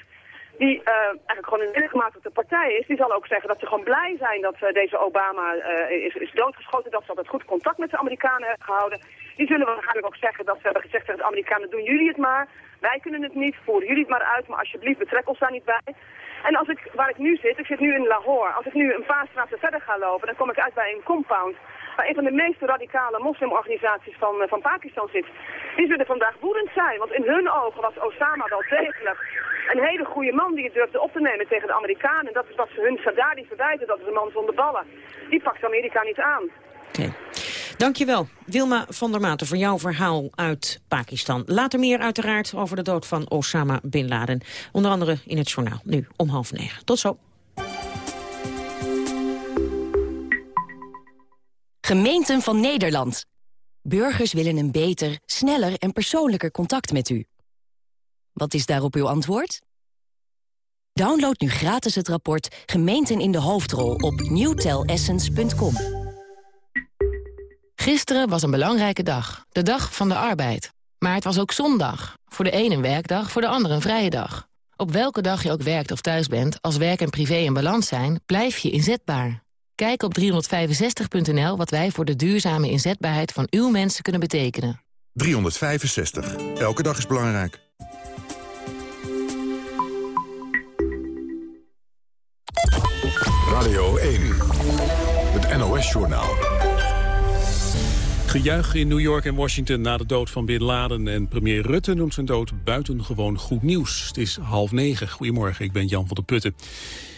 [SPEAKER 17] die uh, eigenlijk gewoon een ingemaakte partij is, die zal ook zeggen dat ze gewoon blij zijn dat uh, deze Obama uh, is, is doodgeschoten, dat ze altijd goed contact met de Amerikanen hebben gehouden. Die zullen waarschijnlijk ook zeggen dat ze hebben gezegd tegen de Amerikanen, doen jullie het maar, wij kunnen het niet, voeren jullie het maar uit, maar alsjeblieft betrek ons daar niet bij. En als ik, waar ik nu zit, ik zit nu in Lahore, als ik nu een paar straten verder ga lopen, dan kom ik uit bij een compound waar een van de meest radicale moslimorganisaties van, van Pakistan zit. Die zullen vandaag woedend zijn, want in hun ogen was Osama wel degelijk een hele goede man die het durfde op te nemen tegen de Amerikanen. Dat is wat ze hun Saddadi verwijten, dat is een man zonder ballen. Die pakt Amerika niet aan.
[SPEAKER 10] Dankjewel, Wilma van der Maten, voor jouw verhaal uit Pakistan. Later meer uiteraard over de dood van Osama Bin Laden. Onder andere in het journaal, nu om half negen. Tot zo.
[SPEAKER 19] Gemeenten van Nederland. Burgers willen een beter, sneller en persoonlijker contact met u. Wat is daarop uw antwoord? Download nu gratis het rapport Gemeenten in de Hoofdrol op newtelessence.com.
[SPEAKER 20] Gisteren was een belangrijke dag, de dag van de arbeid. Maar het was ook zondag. Voor de een een werkdag, voor de ander een vrije dag. Op welke dag je ook werkt of thuis bent, als werk en privé in balans zijn, blijf je inzetbaar. Kijk op 365.nl wat wij voor de duurzame inzetbaarheid van uw mensen kunnen betekenen.
[SPEAKER 21] 365. Elke dag is belangrijk.
[SPEAKER 1] Radio 1. Het NOS-journaal.
[SPEAKER 2] Gejuich in New York en Washington na de dood van Bin Laden. En premier Rutte noemt zijn dood buitengewoon goed nieuws. Het is half negen. Goedemorgen, ik ben Jan van der Putten.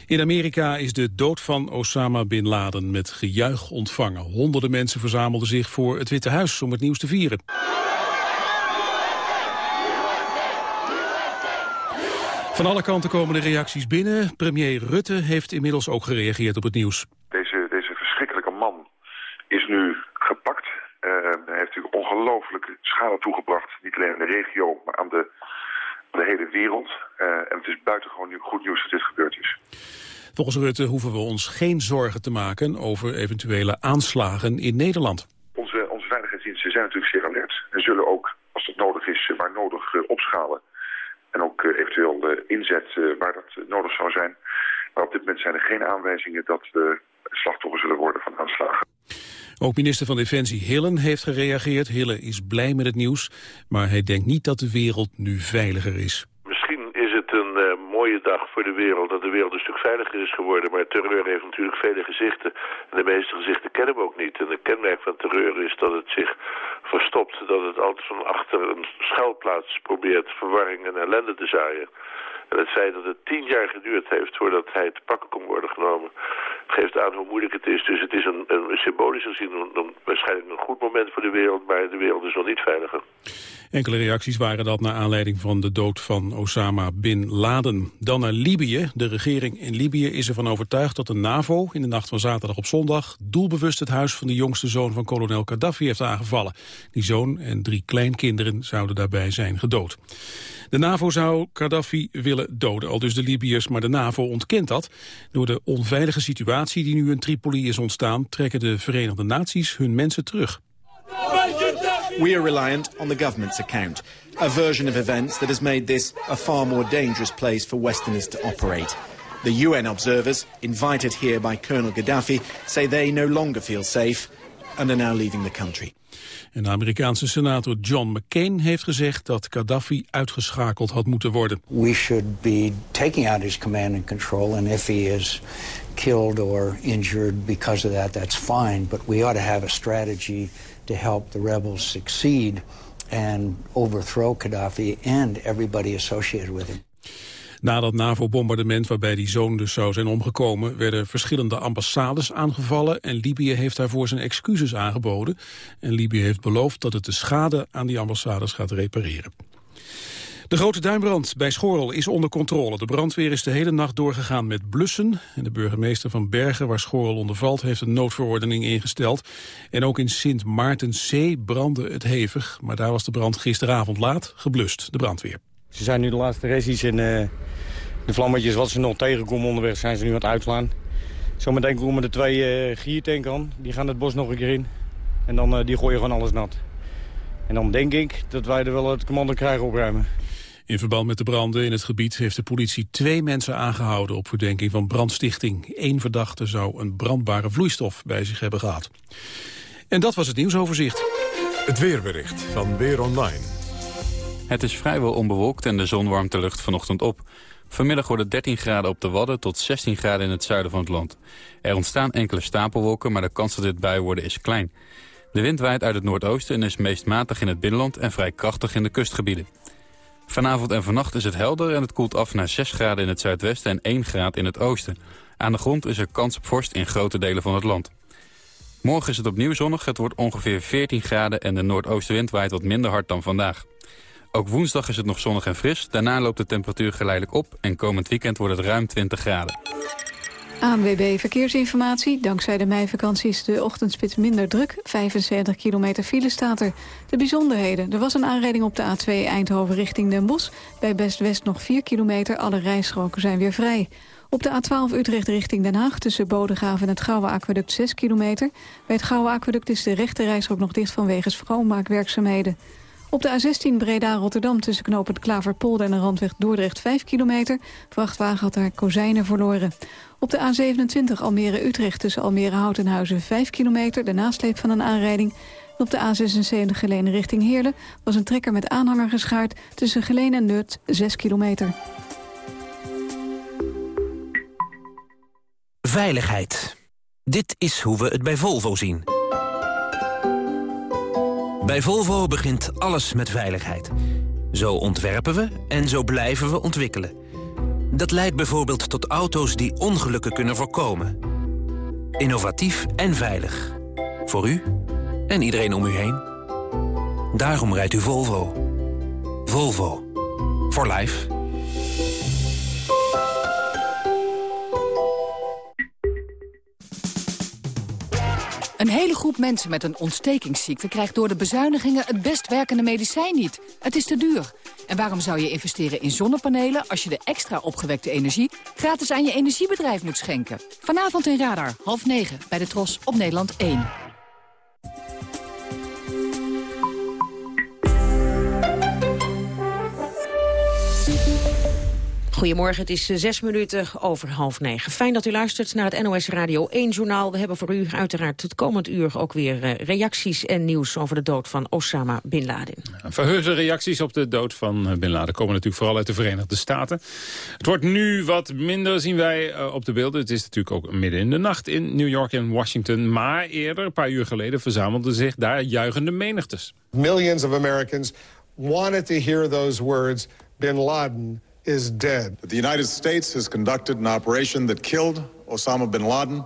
[SPEAKER 2] In Amerika is de dood van Osama Bin Laden met gejuich ontvangen. Honderden mensen verzamelden zich voor het Witte Huis om het nieuws te vieren. Van alle kanten komen de reacties binnen. Premier Rutte heeft inmiddels ook gereageerd op het nieuws.
[SPEAKER 12] Deze, deze verschrikkelijke man is nu hij heeft natuurlijk ongelooflijke schade toegebracht. Niet alleen in de regio, maar aan de, de hele wereld. Uh, en het is buitengewoon nu goed nieuws dat dit gebeurd is.
[SPEAKER 2] Volgens Rutte hoeven we ons geen zorgen te maken over eventuele aanslagen in Nederland.
[SPEAKER 12] Onze, onze veiligheidsdiensten zijn natuurlijk zeer alert. En zullen ook, als dat nodig is, waar nodig uh, opschalen. En ook eventueel inzet waar dat nodig zou zijn. Maar op dit moment zijn er geen aanwijzingen dat we slachtoffers zullen worden van aanslagen.
[SPEAKER 2] Ook minister van Defensie Hillen heeft gereageerd. Hillen is blij met het nieuws, maar hij denkt niet dat de wereld nu veiliger is.
[SPEAKER 22] Misschien is het een uh, mooie dag voor de wereld, dat de wereld een stuk veiliger is geworden. Maar terreur heeft natuurlijk vele gezichten. En de meeste gezichten kennen we ook niet. En het kenmerk van terreur is dat het zich verstopt. Dat het altijd van achter een schuilplaats probeert verwarring en ellende te zaaien. En het feit dat het tien jaar geduurd heeft voordat hij te pakken kon worden genomen... geeft aan hoe moeilijk het is. Dus het is een, een symbolisch gezien waarschijnlijk een goed moment voor de wereld... maar de wereld is nog niet veiliger.
[SPEAKER 2] Enkele reacties waren dat naar aanleiding van de dood van Osama Bin Laden. Dan naar Libië. De regering in Libië is ervan overtuigd dat de NAVO in de nacht van zaterdag op zondag... doelbewust het huis van de jongste zoon van kolonel Gaddafi heeft aangevallen. Die zoon en drie kleinkinderen zouden daarbij zijn gedood. De NAVO zou Gaddafi willen doden, al dus de Libiërs, maar de NAVO ontkent dat. Door de onveilige situatie die nu in Tripoli is ontstaan, trekken de Verenigde Naties hun mensen terug.
[SPEAKER 23] We are reliant on the government's account, a version of events that has made this a far more dangerous place for Westerners to operate. The UN observers, invited here by Colonel Gaddafi, say they no longer feel safe and are now leaving the country.
[SPEAKER 2] En de Amerikaanse senator John McCain heeft gezegd dat Gaddafi uitgeschakeld had moeten worden.
[SPEAKER 24] We should be taking out his command and control and if he is killed or injured because of that that's fine, but we ought to have a strategy to help the rebels succeed and overthrow Gaddafi and everybody associated with him.
[SPEAKER 2] Na dat NAVO-bombardement waarbij die zoon dus zou zijn omgekomen... werden verschillende ambassades aangevallen... en Libië heeft daarvoor zijn excuses aangeboden. En Libië heeft beloofd dat het de schade aan die ambassades gaat repareren. De grote duinbrand bij Schorl is onder controle. De brandweer is de hele nacht doorgegaan met blussen. En de burgemeester van Bergen, waar Schorl onder valt... heeft een noodverordening ingesteld. En ook in Sint Maartenzee brandde het hevig. Maar daar was de brand gisteravond laat geblust, de brandweer.
[SPEAKER 25] Ze zijn nu de laatste restjes en uh, de vlammetjes wat ze nog tegenkomen onderweg zijn ze nu aan het uitslaan. Zometeen komen de twee uh, giertanken aan. Die gaan het bos nog een keer in. En dan uh, die gooien gewoon alles nat. En dan denk ik dat wij er wel het commando krijgen opruimen.
[SPEAKER 2] In verband met de branden in het gebied heeft de politie twee mensen aangehouden op verdenking van brandstichting. Eén verdachte zou een brandbare vloeistof bij zich hebben gehad. En dat was het nieuwsoverzicht.
[SPEAKER 1] Het weerbericht van Weer Online.
[SPEAKER 26] Het is vrijwel onbewolkt en de zon warmt de lucht vanochtend op. Vanmiddag worden 13 graden op de Wadden tot 16 graden in het zuiden van het land. Er ontstaan enkele stapelwolken, maar de kans dat dit bui worden is klein. De wind waait uit het noordoosten en is meest matig in het binnenland en vrij krachtig in de kustgebieden. Vanavond en vannacht is het helder en het koelt af naar 6 graden in het zuidwesten en 1 graad in het oosten. Aan de grond is er kans op vorst in grote delen van het land. Morgen is het opnieuw zonnig, het wordt ongeveer 14 graden en de noordoostenwind waait wat minder hard dan vandaag. Ook woensdag is het nog zonnig en fris. Daarna loopt de temperatuur geleidelijk op en komend weekend wordt het ruim 20 graden.
[SPEAKER 3] ANWB Verkeersinformatie. Dankzij de meivakantie is de ochtendspits minder druk. 75 kilometer file staat er. De bijzonderheden. Er was een aanrijding op de A2 Eindhoven richting Den Bosch. Bij Best-West nog 4 kilometer. Alle rijstroken zijn weer vrij. Op de A12 Utrecht richting Den Haag tussen Bodegraven en het Gouwe Aquaduct 6 kilometer. Bij het Gouwe Aquaduct is de rechte rijstrook nog dicht vanwege schoonmaakwerkzaamheden. Op de A16 Breda-Rotterdam tussen knooppunt Klaverpolder en de randweg Dordrecht 5 kilometer. Vrachtwagen had daar kozijnen verloren. Op de A27 Almere-Utrecht tussen Almere Huizen 5 kilometer. De nasleep van een aanrijding. op de A76 Geleen richting Heerlen was een trekker met aanhanger geschaard... tussen Geleen en Nut 6 kilometer.
[SPEAKER 27] Veiligheid. Dit is hoe we het bij Volvo zien. Bij Volvo begint alles met veiligheid. Zo ontwerpen we en zo blijven we ontwikkelen. Dat leidt bijvoorbeeld tot auto's die ongelukken kunnen voorkomen. Innovatief en veilig. Voor u en iedereen om u heen. Daarom rijdt u Volvo. Volvo. For life.
[SPEAKER 28] Een hele groep mensen met een ontstekingsziekte krijgt door de bezuinigingen het best werkende medicijn niet. Het is te duur. En waarom zou je investeren in zonnepanelen als je de extra opgewekte energie gratis aan je energiebedrijf moet schenken? Vanavond in Radar, half negen, bij de Tros op Nederland 1.
[SPEAKER 10] Goedemorgen, het is eh, zes minuten over half negen. Fijn dat u luistert naar het NOS Radio 1 journaal. We hebben voor u uiteraard het komend uur ook weer eh, reacties en nieuws over de dood van Osama Bin Laden.
[SPEAKER 8] Verheugde reacties op de dood van eh, Bin Laden komen natuurlijk vooral uit de Verenigde Staten. Het wordt nu wat minder, zien wij op de beelden. Het is natuurlijk ook midden in de nacht in New York en Washington. Maar eerder, een paar uur geleden, verzamelden zich daar juichende menigtes.
[SPEAKER 29] Millions of Americans wanted to hear those words, Bin Laden is dead.
[SPEAKER 30] The United States has conducted an operation that killed Osama bin Laden,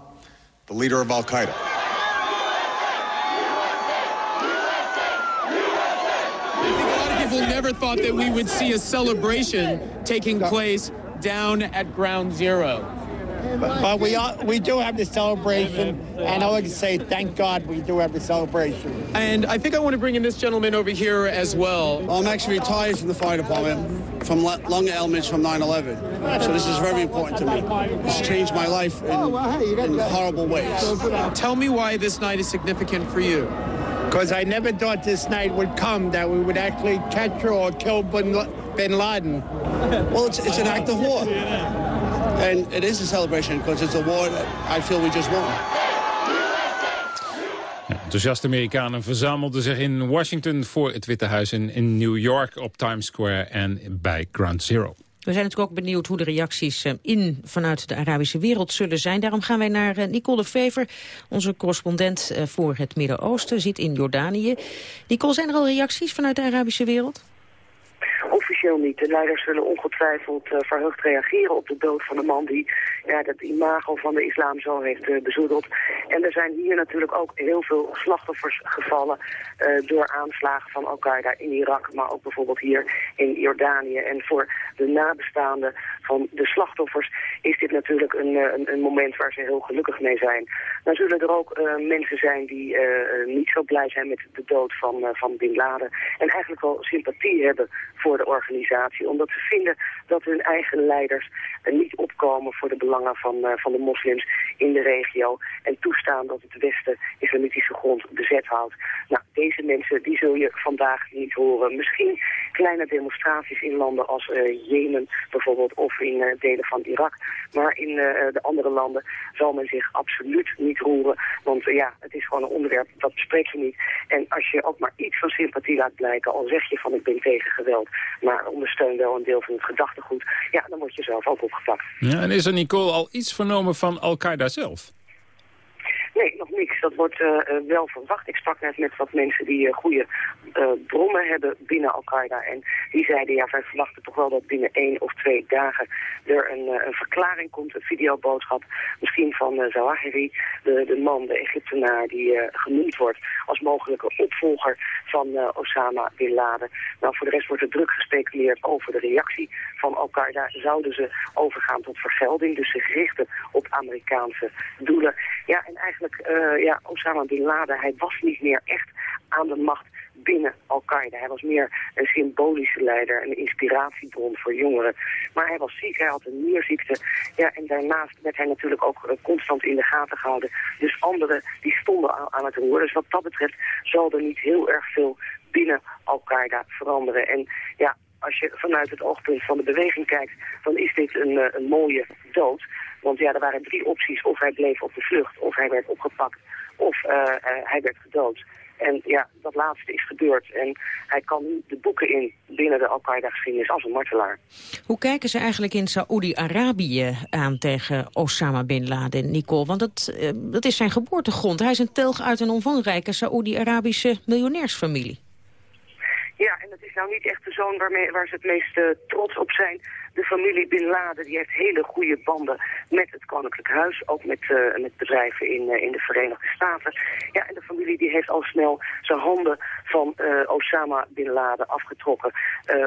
[SPEAKER 30] the leader of Al Qaeda.
[SPEAKER 31] I think a lot of people never thought that we would see a celebration taking place down at Ground Zero.
[SPEAKER 32] But we are, we do have the celebration, and I like to say thank God we do have the celebration.
[SPEAKER 31] And I think I want to bring in this gentleman over here as well.
[SPEAKER 32] well I'm actually retired from the fire department from lung ailments from 9/11, so this is very important to me. It's changed my life in, oh, in horrible ways.
[SPEAKER 31] Tell me why this night is significant for you.
[SPEAKER 32] Because I never thought this night would come that we would actually capture or kill Bin, bin Laden. Well, it's, it's an act of war. And it is a celebration because it's a war that I feel we just won.
[SPEAKER 8] Enthousiaste Amerikanen verzamelden zich in Washington voor het Witte Huis en in New York op Times Square en bij Ground Zero.
[SPEAKER 10] We zijn natuurlijk ook benieuwd hoe de reacties eh, in vanuit de Arabische wereld zullen zijn. Daarom gaan wij naar eh, Nicole de Vever, onze correspondent eh, voor het Midden-Oosten, zit in Jordanië. Nicole, zijn er al reacties vanuit de Arabische wereld?
[SPEAKER 33] Niet. De leiders zullen ongetwijfeld uh, verheugd reageren op de dood van de man die ja, dat imago van de islam zo heeft uh, bezoedeld. En er zijn hier natuurlijk ook heel veel slachtoffers gevallen uh, door aanslagen van Al-Qaeda in Irak, maar ook bijvoorbeeld hier in Jordanië. En voor de nabestaanden van de slachtoffers is dit natuurlijk een, een, een moment waar ze heel gelukkig mee zijn. Dan zullen er ook mensen zijn die niet zo blij zijn met de dood van, van Bin Laden en eigenlijk wel sympathie hebben voor de organisatie. Omdat ze vinden dat hun eigen leiders niet opkomen voor de belangen van, uh, van de moslims in de regio. En toestaan dat het Westen islamitische grond bezet houdt. Nou, deze mensen die zul je vandaag niet horen. Misschien kleine demonstraties in landen als uh, Jemen bijvoorbeeld of in delen van Irak. Maar in de andere landen zal men zich absoluut niet roeren. Want ja, het is gewoon een onderwerp, dat bespreek je niet. En als je ook maar iets van sympathie laat blijken, al zeg je van ik ben tegen geweld, maar ondersteun wel een deel van het gedachtegoed, ja, dan word je zelf ook opgepakt.
[SPEAKER 8] Ja, en is er, Nicole, al iets vernomen van Al-Qaeda zelf?
[SPEAKER 33] Nee, nog niks. Dat wordt uh, wel verwacht. Ik sprak net met wat mensen die uh, goede bronnen hebben binnen Al-Qaeda. En die zeiden, ja, wij verwachten toch wel dat binnen één of twee dagen er een, een verklaring komt, een videoboodschap. Misschien van uh, Zawahiri, de, de man, de Egyptenaar die genoemd wordt als mogelijke opvolger van Osama Bin Laden. Nou, voor de rest wordt er druk gespeculeerd over de reactie van Al-Qaeda. Zouden ze overgaan tot vergelding, dus zich richten op Amerikaanse doelen. Ja, en eigenlijk, uh, ja, Osama Bin Laden, hij was niet meer echt aan de macht binnen Al-Qaeda. Hij was meer een symbolische leider, een inspiratiebron voor jongeren. Maar hij was ziek, hij had een nierziekte. Ja, en daarnaast werd hij natuurlijk ook uh, constant in de gaten gehouden. Dus anderen die stonden aan het roer. Dus wat dat betreft zal er niet heel erg veel binnen Al-Qaeda veranderen. En ja, als je vanuit het oogpunt van de beweging kijkt, dan is dit een, uh, een mooie dood. Want ja, er waren drie opties. Of hij bleef op de vlucht, of hij werd opgepakt, of uh, uh, hij werd gedood. En ja, dat laatste is gebeurd. En hij kan nu de boeken in binnen de Al-Qaeda-geschiedenis als een martelaar.
[SPEAKER 10] Hoe kijken ze eigenlijk in Saoedi-Arabië aan tegen Osama Bin Laden, Nicole? Want dat, dat is zijn geboortegrond. Hij is een telg uit een omvangrijke Saoedi-Arabische miljonairsfamilie.
[SPEAKER 33] Is nou niet echt de zoon waarmee, waar ze het meest trots op zijn de familie Bin Laden die heeft hele goede banden met het Koninklijk Huis. Ook met, uh, met bedrijven in, uh, in de Verenigde Staten. Ja, en de familie die heeft al snel zijn handen van uh, Osama Bin Laden afgetrokken.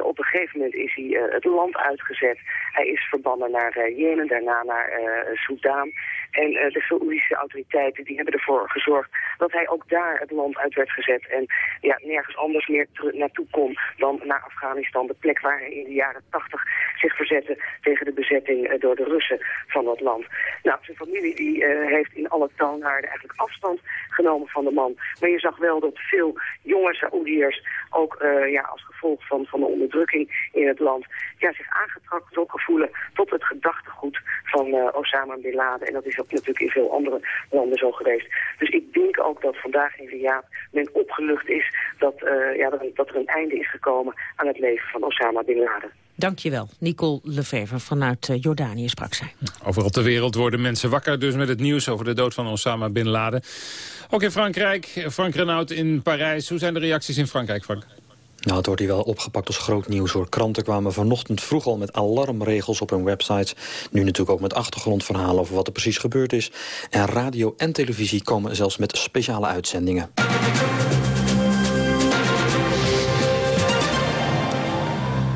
[SPEAKER 33] op een gegeven moment is hij het land uitgezet. Hij is verbannen naar Jemen, daarna naar Soudaan. En de Saoedische autoriteiten die hebben ervoor gezorgd dat hij ook daar het land uit werd gezet. En ja, nergens anders meer naartoe kon dan naar Afghanistan. De plek waar hij in de jaren tachtig zich verzetten tegen de bezetting uh, door de Russen van dat land. Nou, zijn familie die, uh, heeft in alle toonaarden eigenlijk afstand genomen van de man. Maar je zag wel dat veel jonge Saoediërs ook uh, ja, als gevolg van, van de onderdrukking in het land ja, zich aangetrokken voelen tot het gedachtegoed van Osama Bin Laden. En dat is ook natuurlijk in veel andere landen zo geweest. Dus ik denk ook dat vandaag in Riyadh men opgelucht is dat, ja, dat, dat er een einde is gekomen aan het leven van Osama Bin Laden.
[SPEAKER 10] Dankjewel. Nicole Lefevre vanuit uh, Jordanië sprak zij.
[SPEAKER 8] Overal ter wereld worden mensen wakker dus met het nieuws over de dood van Osama Bin Laden. Ook in Frankrijk, Frank Renaud in Parijs. Hoe zijn de reacties in Frankrijk, Frank?
[SPEAKER 34] Nou, het wordt hier wel opgepakt als groot nieuws hoor. Kranten kwamen vanochtend vroeg al met alarmregels op hun websites. Nu natuurlijk ook met achtergrondverhalen over wat er precies gebeurd is. En radio en televisie komen zelfs met speciale uitzendingen.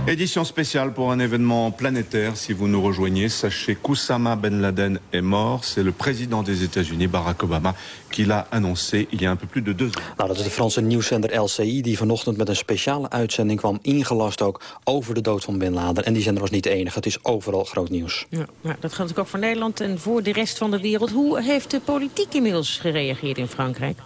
[SPEAKER 35] Édition spéciale pour un événement planétaire. Si vous nous rejoignez, sachez qu'Oussama Ben Laden est mort. C'est le président des États-Unis, Barack Obama, qui l'a annoncé il y a un peu plus de deux ans.
[SPEAKER 34] Nou, dat is de Franse nieuwszender LCI die vanochtend met een speciale uitzending kwam. Ingelast ook over de dood van Ben Laden. En die zender was niet de enige. Het is overal groot nieuws.
[SPEAKER 10] Ja, maar dat geldt natuurlijk ook voor Nederland en voor de rest van de wereld. Hoe heeft de politiek inmiddels gereageerd in Frankrijk?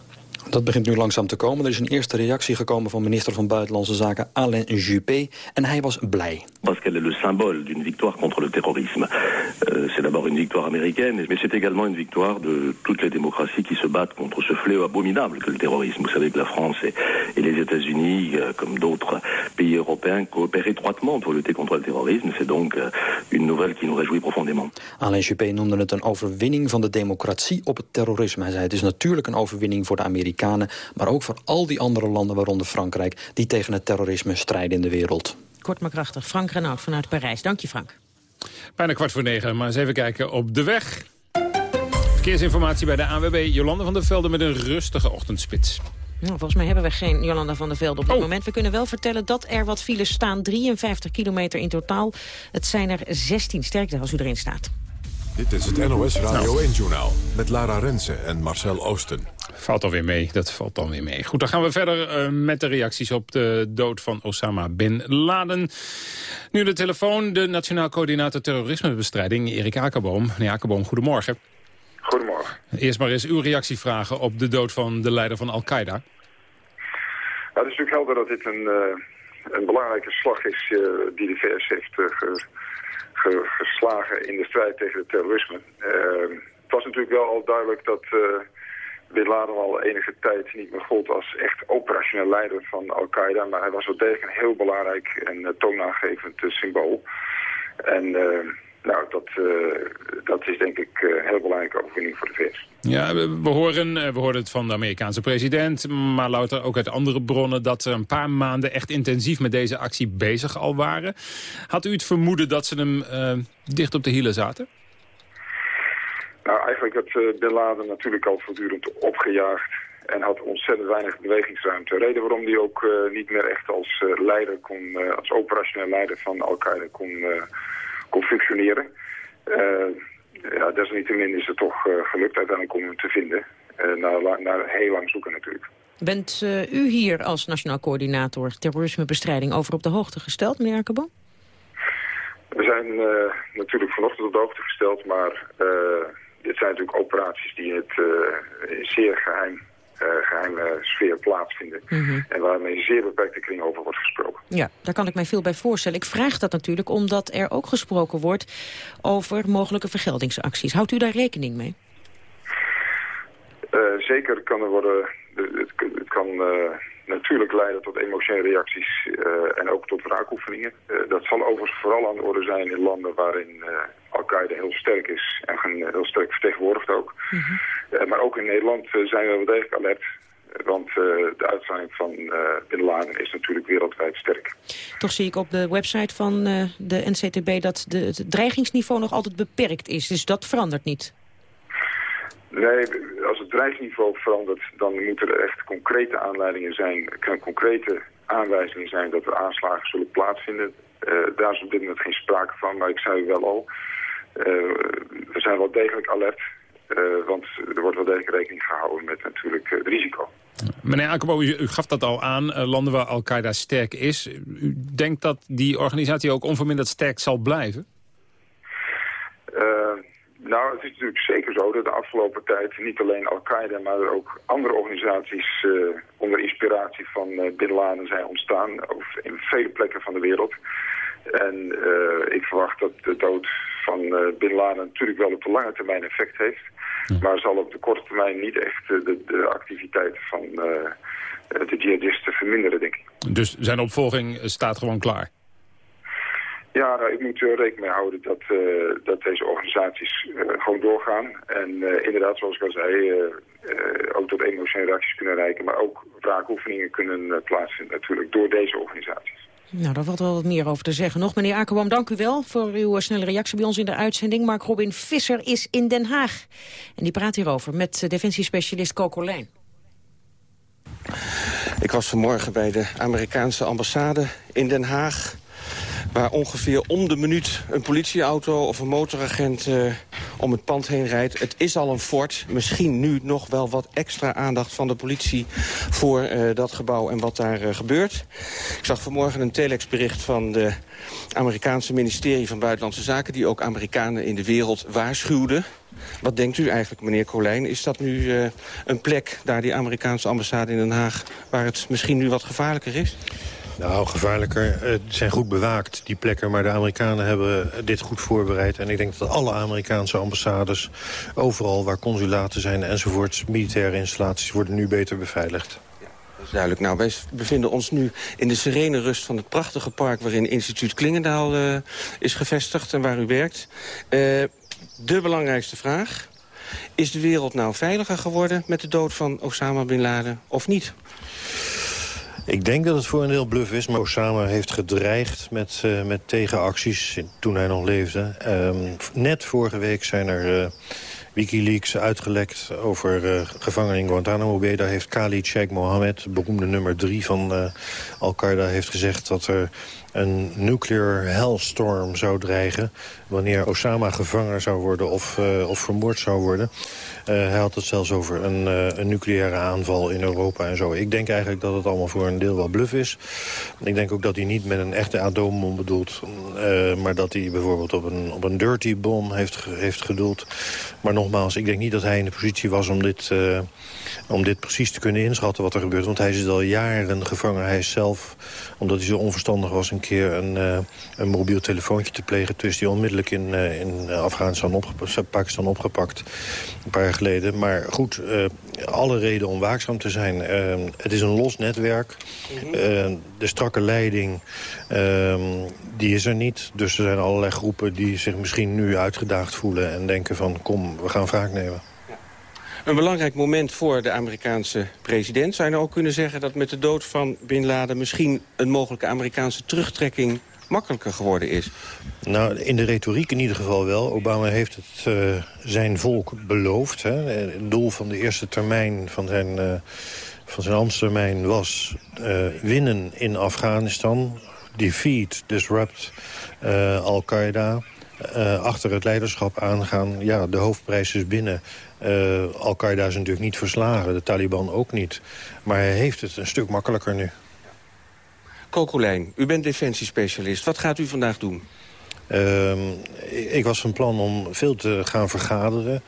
[SPEAKER 34] Dat begint nu langzaam te komen. Er is een eerste reactie gekomen van minister van Buitenlandse Zaken Alain Juppé. En hij was blij.
[SPEAKER 36] Parce qu'elle est le symbole d'une victoire contre le terrorisme. Euh, c'est d'abord une victoire américaine, mais c'est également une victoire de toutes les démocraties qui se battent contre ce fléau abominable que le terrorisme. Vous savez que la France et, et les États-Unis, euh, comme d'autres pays européens, coopèrent étroitement pour lutter contre le terrorisme. C'est donc euh, une nouvelle qui nous réjouit profondément.
[SPEAKER 34] Alain Juppé noemde het een overwinning van de democratie op het terrorisme. Hij zei het is natuurlijk een overwinning voor de Amerikanen, maar ook voor al die andere landen, waaronder Frankrijk, die tegen het terrorisme strijden in de wereld.
[SPEAKER 10] Kort maar krachtig. Frank Renaud vanuit Parijs. Dank je, Frank.
[SPEAKER 8] Bijna kwart voor negen, maar eens even kijken op de weg. Verkeersinformatie bij de AWB. Jolande van der Velde met een rustige ochtendspits.
[SPEAKER 10] Nou, volgens mij hebben we geen Jolanda van der Velde op dit oh. moment. We kunnen wel vertellen dat er wat files staan. 53 kilometer in totaal. Het zijn er 16. Sterkte als u erin staat.
[SPEAKER 1] Dit is het NOS Radio 1-journaal met Lara Rensen en Marcel Oosten.
[SPEAKER 8] Valt alweer mee, dat valt dan weer mee. Goed, dan gaan we verder uh, met de reacties op de dood van Osama Bin Laden. Nu de telefoon, de Nationaal Coördinator Terrorismebestrijding, Erik Akerboom. Meneer Akerboom, goedemorgen.
[SPEAKER 37] Goedemorgen.
[SPEAKER 8] Eerst maar eens uw reactie vragen op de dood van de leider van Al-Qaeda.
[SPEAKER 37] Nou, het is natuurlijk helder dat dit een, uh, een belangrijke slag is uh, die de VS heeft ge geslagen in de strijd tegen het terrorisme. het was natuurlijk wel al duidelijk dat Bin Laden al enige tijd niet meer gold als echt operationeel leider van Al-Qaeda. Maar hij was wel degelijk een heel belangrijk en uh, toonaangevend uh, symbool. En uh, nou, dat dat is denk ik een heel belangrijke overwinning voor de VS.
[SPEAKER 8] Ja, we, we horen, we horen het van de Amerikaanse president, maar louter ook uit andere bronnen... dat ze een paar maanden echt intensief met deze actie bezig al waren. Had u het vermoeden dat ze hem dicht op de hielen zaten?
[SPEAKER 37] Nou, eigenlijk werd Bin Laden natuurlijk al voortdurend opgejaagd en had ontzettend weinig bewegingsruimte. Reden waarom hij ook niet meer echt als leider kon, als operationeel leider van Al-Qaeda kon, kon functioneren. ja, desalniettemin is het toch gelukt uiteindelijk om hem te vinden. na, na heel lang zoeken natuurlijk.
[SPEAKER 10] Bent u hier als Nationaal Coördinator Terrorismebestrijding over op de hoogte gesteld, meneer?
[SPEAKER 37] We zijn natuurlijk vanochtend op de hoogte gesteld, maar dit zijn natuurlijk operaties die het zeer geheim uh, geheime sfeer plaatsvinden. Mhm. En waarmee een zeer beperkte kring over wordt gesproken.
[SPEAKER 10] Ja, daar kan ik mij veel bij voorstellen. Ik vraag dat natuurlijk omdat er ook gesproken wordt over mogelijke vergeldingsacties. Houdt u daar rekening mee?
[SPEAKER 37] Uh, zeker kan er worden... Het, het kan uh, natuurlijk leiden tot emotionele reacties en ook tot wraakoefeningen. dat zal overigens vooral aan de orde zijn in landen waarin Al-Qaeda heel sterk is en heel sterk vertegenwoordigd ook. Mhm. Eh, maar ook in Nederland eh, zijn we wel degelijk alert. Want eh, de uitstraling van Bin Laden is natuurlijk wereldwijd sterk.
[SPEAKER 10] Toch zie ik op de website van de NCTB dat de, het dreigingsniveau nog altijd beperkt is. Dus dat verandert niet.
[SPEAKER 37] Nee, als het dreigingsniveau verandert, dan moeten er echt concrete aanleidingen zijn, concrete aanwijzingen zijn dat er aanslagen zullen plaatsvinden. daar is op dit moment geen sprake van, maar ik zei u wel al, we zijn wel degelijk alert. Uh, want er wordt wel degelijk rekening gehouden met natuurlijk het risico.
[SPEAKER 8] Meneer Akebo, u, u, gaf dat al aan, landen waar Al-Qaeda sterk is. U denkt dat die organisatie ook onverminderd sterk zal blijven?
[SPEAKER 37] Nou, het is natuurlijk zeker zo dat de afgelopen tijd niet alleen Al-Qaeda, maar ook andere organisaties onder inspiratie van Bin Laden zijn ontstaan in vele plekken van de wereld. En ik verwacht dat de dood van Bin Laden natuurlijk wel op de lange termijn effect heeft. Maar zal op de korte termijn niet echt eh, de, de activiteiten van eh, de jihadisten verminderen, denk ik.
[SPEAKER 8] Dus zijn opvolging staat gewoon klaar?
[SPEAKER 37] Ja, nou, ik moet er rekening mee houden dat, uh, dat deze organisaties uh, gewoon doorgaan. En uh, inderdaad, zoals ik al zei, ook tot emotionele reacties kunnen reiken. Maar ook wraakoefeningen kunnen plaatsvinden natuurlijk door deze organisaties.
[SPEAKER 10] Nou, daar valt wel wat meer over te zeggen. Nog, meneer Akerboom, dank u wel voor uw snelle reactie bij ons in de uitzending. Mark Robin Visser is in Den Haag. En die praat hierover met defensiespecialist Coco Lijn.
[SPEAKER 15] Ik was vanmorgen bij de Amerikaanse ambassade in Den Haag waar ongeveer om de minuut een politieauto of een motoragent uh, om het pand heen rijdt. Het is al een fort. Misschien nu nog wel wat extra aandacht van de politie voor uh, dat gebouw en wat daar uh, gebeurt. Ik zag vanmorgen een telexbericht van de Amerikaanse ministerie van Buitenlandse Zaken... die ook Amerikanen in de wereld waarschuwde. Wat denkt u eigenlijk, meneer Colijn? Is dat nu een plek, daar die Amerikaanse ambassade in Den Haag... waar het misschien nu wat gevaarlijker is?
[SPEAKER 16] Nou, gevaarlijker. Het zijn goed bewaakt, die plekken. Maar de Amerikanen hebben dit goed voorbereid. En ik denk dat alle Amerikaanse ambassades... overal waar consulaten zijn enzovoort... militaire installaties worden nu beter beveiligd.
[SPEAKER 15] Dat is duidelijk. Nou, wij bevinden ons nu in de serene rust van het prachtige park... waarin instituut Klingendaal uh, is gevestigd en waar u werkt. Uh, de belangrijkste vraag... Is de wereld nou veiliger geworden met de dood van Osama Bin Laden of niet?
[SPEAKER 16] Ik denk dat het voor een deel bluff is, maar Osama heeft gedreigd met, uh, met tegenacties toen hij nog leefde. Um, net vorige week zijn er uh, Wikileaks uitgelekt over uh, gevangenen in Guantanamo Bay. Daar heeft Khalid Sheikh Mohammed, beroemde nummer drie van Al-Qaeda, heeft gezegd dat er een nuclear hellstorm zou dreigen... wanneer Osama gevangen zou worden of, of vermoord zou worden. Uh, hij had het zelfs over een, uh, een, nucleaire aanval in Europa en zo. Ik denk eigenlijk dat het allemaal voor een deel wel bluff is. Ik denk ook dat hij niet met een echte atoombom bedoelt... maar dat hij bijvoorbeeld op een, op een dirty bom heeft, heeft gedoeld. Maar nogmaals, ik denk niet dat hij in de positie was om dit om dit precies te kunnen inschatten wat er gebeurt. Want hij zit al jaren gevangen. Hij is zelf, omdat hij zo onverstandig was... een keer een, uh, een mobiel telefoontje te plegen. Toen is hij onmiddellijk in, uh, in Afghanistan opgepakt, Pakistan opgepakt. Een paar jaar geleden. Maar goed, uh, alle reden om waakzaam te zijn. Het is een los netwerk. Uh, de strakke leiding, uh, die is er niet. Dus er zijn allerlei groepen die zich misschien nu uitgedaagd voelen... en denken van, kom, we gaan wraak nemen.
[SPEAKER 15] Een belangrijk moment voor de Amerikaanse president. Zou je nou ook kunnen zeggen dat met de dood van Bin Laden... misschien een mogelijke Amerikaanse terugtrekking makkelijker geworden is?
[SPEAKER 16] Nou, in de retoriek in ieder geval wel. Obama heeft het uh, zijn volk beloofd. Hè. Het doel van de eerste termijn van zijn, uh, van zijn ambtstermijn was uh, winnen in Afghanistan. Defeat, disrupt Al-Qaeda. Achter het leiderschap aangaan. Ja, de hoofdprijs is binnen. Al-Qaeda is natuurlijk niet verslagen, de Taliban ook niet. Maar hij heeft het een stuk makkelijker nu.
[SPEAKER 15] Kokolijn, u bent defensiespecialist. Wat gaat u vandaag doen?
[SPEAKER 16] Uh, ik was van plan om veel te gaan vergaderen.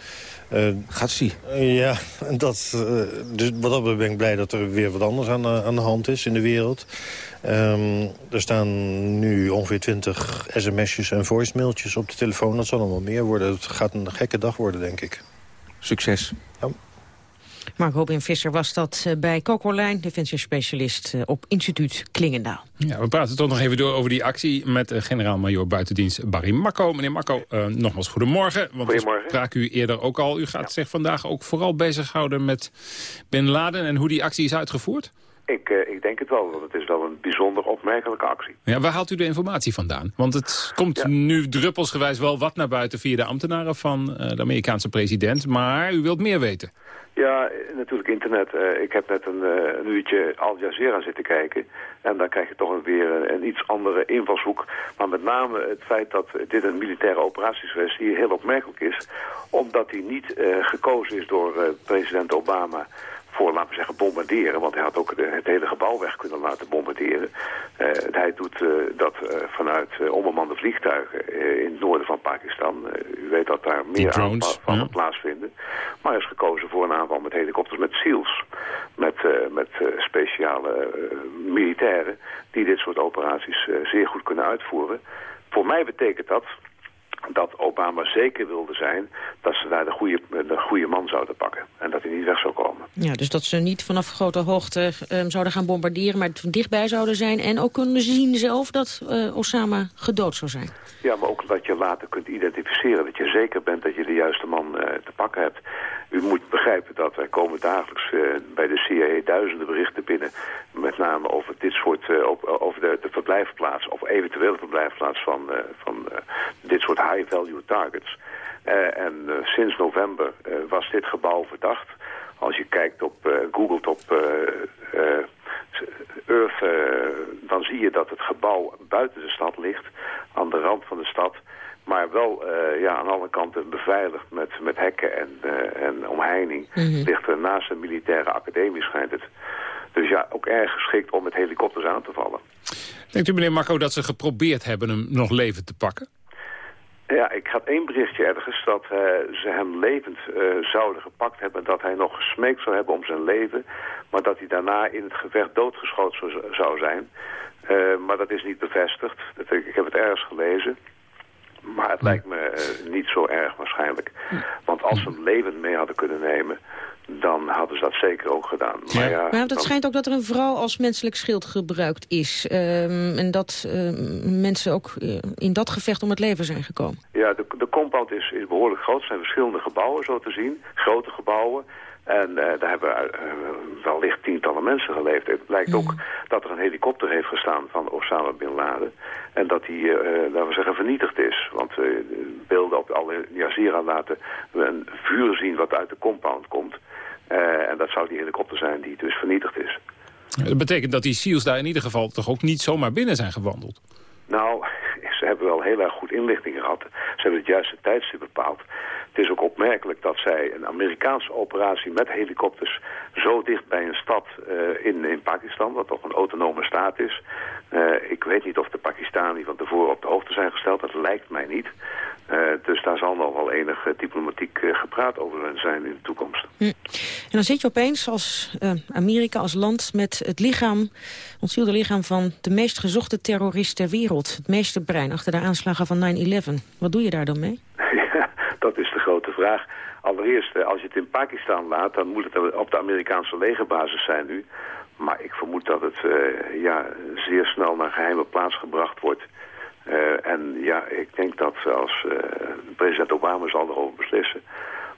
[SPEAKER 15] Gaat zie.
[SPEAKER 16] Uh, ja, dat, uh, dus wat dat betreft ben ik blij dat er weer wat anders aan, aan de hand is in de wereld. Um, er staan nu ongeveer 20 sms'jes en voicemailtjes op de telefoon. Dat zal nog wel meer worden. Het gaat een gekke dag worden, denk ik.
[SPEAKER 15] Succes.
[SPEAKER 16] Ja.
[SPEAKER 10] Mark Robin Visser was dat bij Kokolijn, defensiespecialist op instituut Klingendaal.
[SPEAKER 8] Ja, we praten toch nog even door over die actie met generaal-majoor buitendienst Barry Makko. Meneer Makko, uh, nogmaals goedemorgen. Want
[SPEAKER 38] goedemorgen.
[SPEAKER 8] we spraken u eerder ook al. U gaat ja. zich vandaag ook vooral bezighouden met Bin Laden en hoe die actie is uitgevoerd?
[SPEAKER 38] Ik, uh, ik denk het wel, want het is wel een bijzonder opmerkelijke actie.
[SPEAKER 8] Ja, waar haalt u de informatie vandaan? Want het komt ja. nu druppelsgewijs wel wat naar buiten via de ambtenaren van uh, de Amerikaanse president. Maar u wilt meer weten.
[SPEAKER 38] Ja, natuurlijk internet. Uh, ik heb net een, uh, een, uurtje Al Jazeera zitten kijken. En dan krijg je toch weer een, een, iets andere invalshoek. Maar met name het feit dat dit een militaire operatie is geweest... die heel opmerkelijk is. Omdat die niet uh, gekozen is door president Obama voor, laten we zeggen, bombarderen. Want hij had ook het hele gebouw weg kunnen laten bombarderen. Uh, hij doet uh, dat uh, vanuit onbemande vliegtuigen in het noorden van Pakistan. u weet dat daar meer aanvallen van ja. plaatsvinden. Maar hij is gekozen voor een aanval met helikopters met SEALs. Met, met speciale militairen die dit soort operaties zeer goed kunnen uitvoeren. Voor mij betekent dat dat Obama zeker wilde zijn dat ze daar de goede, de goede man zouden pakken. En dat hij niet weg zou komen.
[SPEAKER 10] Ja, dus dat ze niet vanaf grote hoogte um, zouden gaan bombarderen... maar dichtbij zouden zijn en ook kunnen zien zelf dat uh, Osama gedood zou zijn.
[SPEAKER 38] Ja, maar ook dat je later kunt identificeren. Dat je zeker bent dat je de juiste man uh, te pakken hebt. U moet begrijpen dat er komen dagelijks uh, bij de CIA duizenden berichten binnen. Met name over dit soort, over de, de verblijfplaats of eventuele verblijfplaats van, van dit soort high-value targets. en sinds november was dit gebouw verdacht. Als je kijkt op, googelt op Earth, dan zie je dat het gebouw buiten de stad ligt, aan de rand van de stad. Maar wel uh, ja, aan alle kanten beveiligd met, met hekken en, uh, en omheining. Mm -hmm. Ligt er naast een militaire academie schijnt het. Dus ja, ook erg geschikt om met helikopters aan te vallen.
[SPEAKER 8] Denkt u meneer Marco dat ze geprobeerd hebben hem nog levend te pakken?
[SPEAKER 38] Ja, ik had één berichtje ergens dat uh, ze hem levend uh, zouden gepakt hebben. Dat hij nog gesmeekt zou hebben om zijn leven. Maar dat hij daarna in het gevecht doodgeschoten zou, zou zijn. Uh, maar dat is niet bevestigd. Dat, ik, ik heb het ergens gelezen. Maar het lijkt me niet zo erg waarschijnlijk. Want als ze hem levend mee hadden kunnen nemen... dan hadden ze dat zeker ook gedaan.
[SPEAKER 10] Maar, ja, maar het dan... schijnt ook dat er een vrouw als menselijk schild gebruikt is. Um, en dat um, mensen ook uh, in dat gevecht om het leven zijn gekomen.
[SPEAKER 38] Ja, de, de compound is, is behoorlijk groot. Er zijn verschillende gebouwen zo te zien. Grote gebouwen. En uh, daar hebben uh, wellicht tientallen mensen geleefd. Het blijkt mm. ook dat er een helikopter heeft gestaan van Osama Bin Laden. En dat die, uh, laten we zeggen, vernietigd is. Want beelden op alle Jazeera laten een vuur zien wat uit de compound komt. En dat zou die helikopter zijn die dus vernietigd is.
[SPEAKER 8] Dat betekent dat die SEALs daar in ieder geval toch ook niet zomaar binnen zijn gewandeld?
[SPEAKER 38] Nou, ze hebben wel heel erg goed inlichting gehad. Ze hebben het juiste tijdstip bepaald. Het is ook opmerkelijk dat zij een Amerikaanse operatie met helikopters zo dicht bij een stad uh, in, in Pakistan, wat toch een autonome staat is. Uh, ik weet niet of de Pakistanen van tevoren op de hoogte zijn gesteld, dat lijkt mij niet. Uh, dus daar zal nog wel enig diplomatiek gepraat over zijn in de toekomst.
[SPEAKER 10] Hm. En dan zit je opeens als Amerika, als land, met het lichaam, ontzielde lichaam van de meest gezochte terrorist ter wereld. Het meeste brein achter de aanslagen van 9-11. Wat doe je daar dan mee? *laughs*
[SPEAKER 38] Dat is de grote vraag. Allereerst, als je het in Pakistan laat, dan moet het op de Amerikaanse legerbasis zijn nu. Maar ik vermoed dat het ja, zeer snel naar geheime plaats gebracht wordt. en ja, ik denk dat als president Obama zal erover beslissen.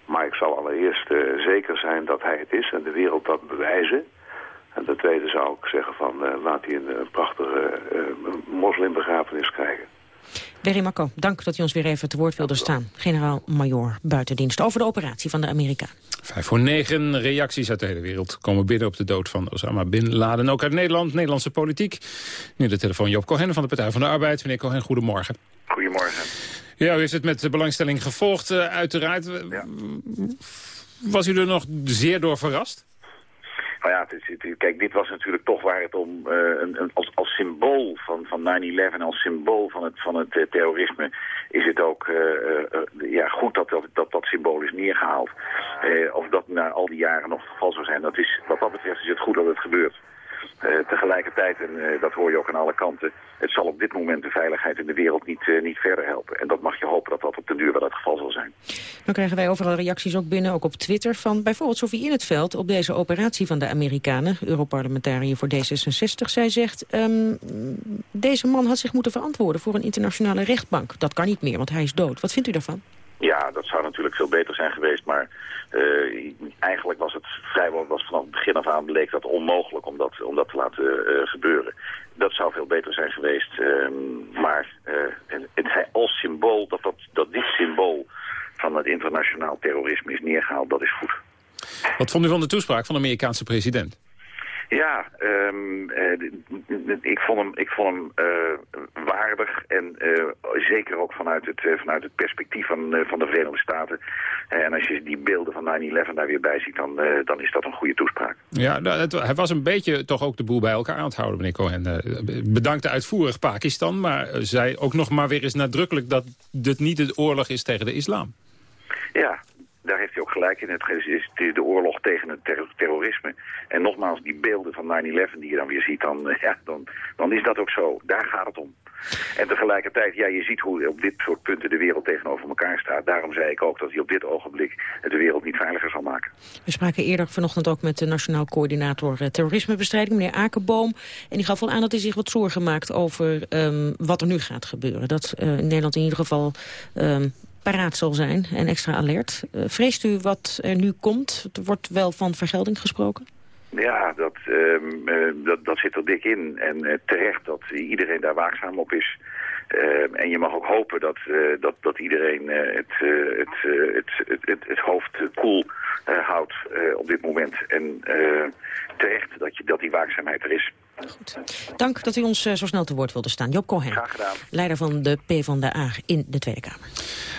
[SPEAKER 38] Maar ik zal allereerst zeker zijn dat hij het is en de wereld dat bewijzen. En ten tweede zou ik zeggen van laat hij een, een prachtige moslimbegrafenis krijgen.
[SPEAKER 10] Berry Marco, dank dat u ons weer even te woord wilde staan. Generaal-majoor buitendienst over de operatie van de Amerikaan.
[SPEAKER 8] Vijf voor negen reacties uit de hele wereld komen binnen op de dood van Osama Bin Laden. Ook uit Nederland, Nederlandse politiek. Nu de telefoon Job Cohen van de Partij van de Arbeid. Meneer Cohen, goedemorgen.
[SPEAKER 39] Goedemorgen.
[SPEAKER 8] Ja, u heeft het met belangstelling gevolgd, uh, uiteraard. Ja. Was u er nog zeer door verrast?
[SPEAKER 39] Nou ja, kijk, dit was natuurlijk toch waar het om, uh, een, als, als symbool van, van 9-11, als symbool van het, van het uh, terrorisme, is het ook uh, ja, goed dat dat, dat dat symbool is neergehaald. of dat na al die jaren nog het geval zou zijn, dat is, wat dat betreft is het goed dat het gebeurt. Uh, tegelijkertijd, en uh, dat hoor je ook aan alle kanten... het zal op dit moment de veiligheid in de wereld niet, uh, niet verder helpen. En dat mag je hopen dat dat op de duur wel het geval zal zijn.
[SPEAKER 10] Dan krijgen wij overal reacties ook binnen, ook op Twitter... van bijvoorbeeld Sofie In het Veld op deze operatie van de Amerikanen. Europarlementariër voor D66. Zij zegt, um, deze man had zich moeten verantwoorden voor een internationale rechtbank. Dat kan niet meer, want hij is dood. Wat vindt u daarvan?
[SPEAKER 39] Ja, dat zou natuurlijk veel beter zijn geweest, maar uh, eigenlijk was het vrijwel, was vanaf het begin af aan bleek dat onmogelijk om dat, om dat te laten uh, gebeuren. Dat zou veel beter zijn geweest, uh, maar het, als symbool, dat, dat, dat dit symbool van het internationaal terrorisme is neergehaald, dat is goed.
[SPEAKER 8] Wat vond u van de toespraak van de Amerikaanse president?
[SPEAKER 39] Ja, um, uh, ik vond hem, ik vond hem uh, waardig en uh, zeker ook vanuit het, vanuit het perspectief van, van de Verenigde Staten. en als je die beelden van 9-11 daar weer bij ziet, dan, dan is dat een goede toespraak.
[SPEAKER 8] Ja, nou, het, hij was een beetje toch ook de boel bij elkaar aan het houden, meneer Cohen. bedankte uitvoerig Pakistan, maar zei ook nog maar weer eens nadrukkelijk dat dit niet de oorlog is tegen de islam.
[SPEAKER 39] Ja, daar heeft hij ook gelijk in. Het is de oorlog tegen het terrorisme. En nogmaals, die beelden van 9-11 die je dan weer ziet, dan, ja, dan, dan is dat ook zo. Daar gaat het om. En tegelijkertijd, ja, je ziet hoe op dit soort punten de wereld tegenover elkaar staat. Daarom zei ik ook dat hij op dit ogenblik de wereld niet veiliger zal maken.
[SPEAKER 10] We spraken eerder vanochtend ook met de Nationaal Coördinator eh, Terrorismebestrijding, meneer Akenboom. En die gaf al aan dat hij zich wat zorgen maakt over um, wat er nu gaat gebeuren. Dat in Nederland in ieder geval um, paraat zal zijn en extra alert. Uh, vreest u wat er nu komt? Er wordt wel van vergelding gesproken?
[SPEAKER 39] Ja, dat, um, uh, dat, dat zit er dik in. En uh, terecht dat iedereen daar waakzaam op is. Uh, en je mag ook hopen dat, dat, dat iedereen uh, het, het, het, het, het, hoofd koel houdt op dit moment. En terecht dat, je, dat die waakzaamheid er is.
[SPEAKER 10] Goed. Dank dat u ons zo snel te woord wilde staan. Job Cohen,
[SPEAKER 39] Graag gedaan.
[SPEAKER 10] leider van de PvdA in de Tweede Kamer.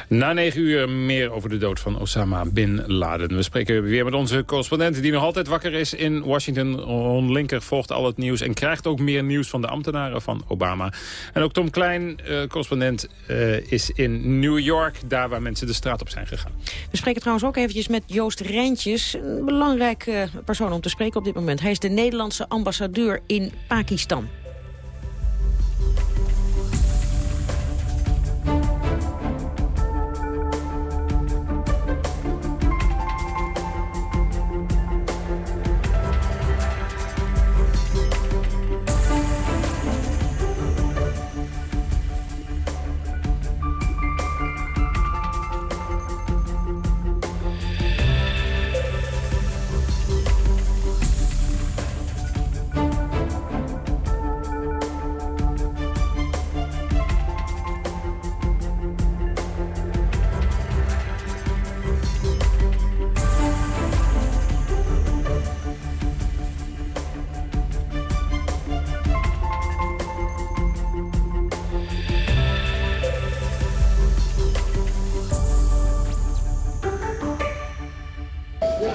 [SPEAKER 8] Na negen uur meer over de dood van Osama Bin Laden. We spreken weer met onze correspondent die nog altijd wakker is in Washington. Ron Linker volgt al het nieuws en krijgt ook meer nieuws van de ambtenaren van Obama. En ook Tom Klein, uh, correspondent, uh, is in New York, daar waar mensen de straat op zijn gegaan.
[SPEAKER 10] We spreken trouwens ook eventjes met Joost Rijntjes, een belangrijke persoon om te spreken op dit moment. Hij is de Nederlandse ambassadeur in Pakistan.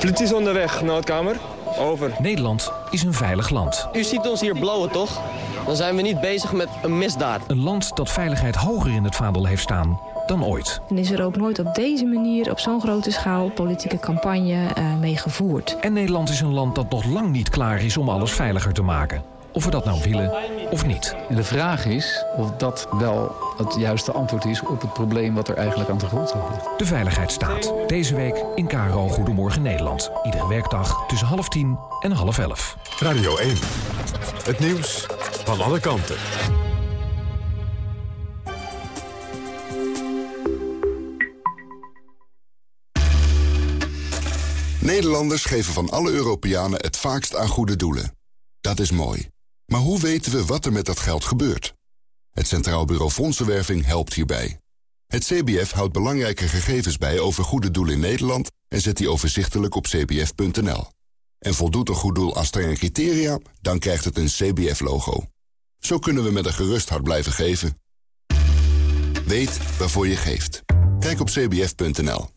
[SPEAKER 40] Politie is onderweg, noodkamer. Over.
[SPEAKER 41] Nederland is een veilig land.
[SPEAKER 42] U ziet ons hier blauwen, toch? Dan zijn we niet bezig met een misdaad.
[SPEAKER 41] Een land dat veiligheid hoger in het vaandel heeft staan dan ooit.
[SPEAKER 43] En is er ook nooit op deze manier, op zo'n grote schaal, politieke campagne uh, mee gevoerd.
[SPEAKER 41] En Nederland is een land dat nog lang niet klaar is om alles veiliger te maken. Of we dat nou willen of niet.
[SPEAKER 44] En de vraag is of dat wel het juiste antwoord is op het probleem wat er eigenlijk aan de grondslag ligt.
[SPEAKER 41] De Veiligheidsstaat. Deze week in KRO Goedemorgen Nederland. Iedere werkdag tussen half tien en half elf.
[SPEAKER 1] Radio 1. Het nieuws van alle kanten.
[SPEAKER 45] Nederlanders geven van alle Europeanen het vaakst aan goede doelen. Dat is mooi. Maar hoe weten we wat er met dat geld gebeurt? Het Centraal Bureau Fondsenwerving helpt hierbij. Het CBF houdt belangrijke gegevens bij over goede doelen in Nederland... en zet die overzichtelijk op cbf.nl. En voldoet een goed doel aan strenge criteria, dan krijgt het een CBF-logo. Zo kunnen we met een gerust hart blijven geven. Weet waarvoor je geeft. Kijk op cbf.nl.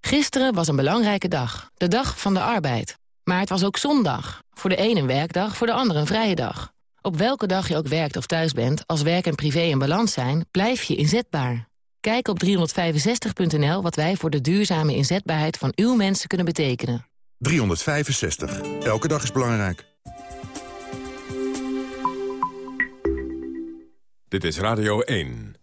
[SPEAKER 46] Gisteren was een belangrijke dag. De dag van de arbeid. Maar het was ook zondag. Voor de een een werkdag, voor de ander een vrije dag. Op welke dag je ook werkt of thuis bent, als werk en privé in balans zijn, blijf je inzetbaar. Kijk op 365.nl wat wij voor de duurzame inzetbaarheid van uw mensen kunnen betekenen.
[SPEAKER 47] 365. Elke dag is belangrijk.
[SPEAKER 1] Dit is Radio 1.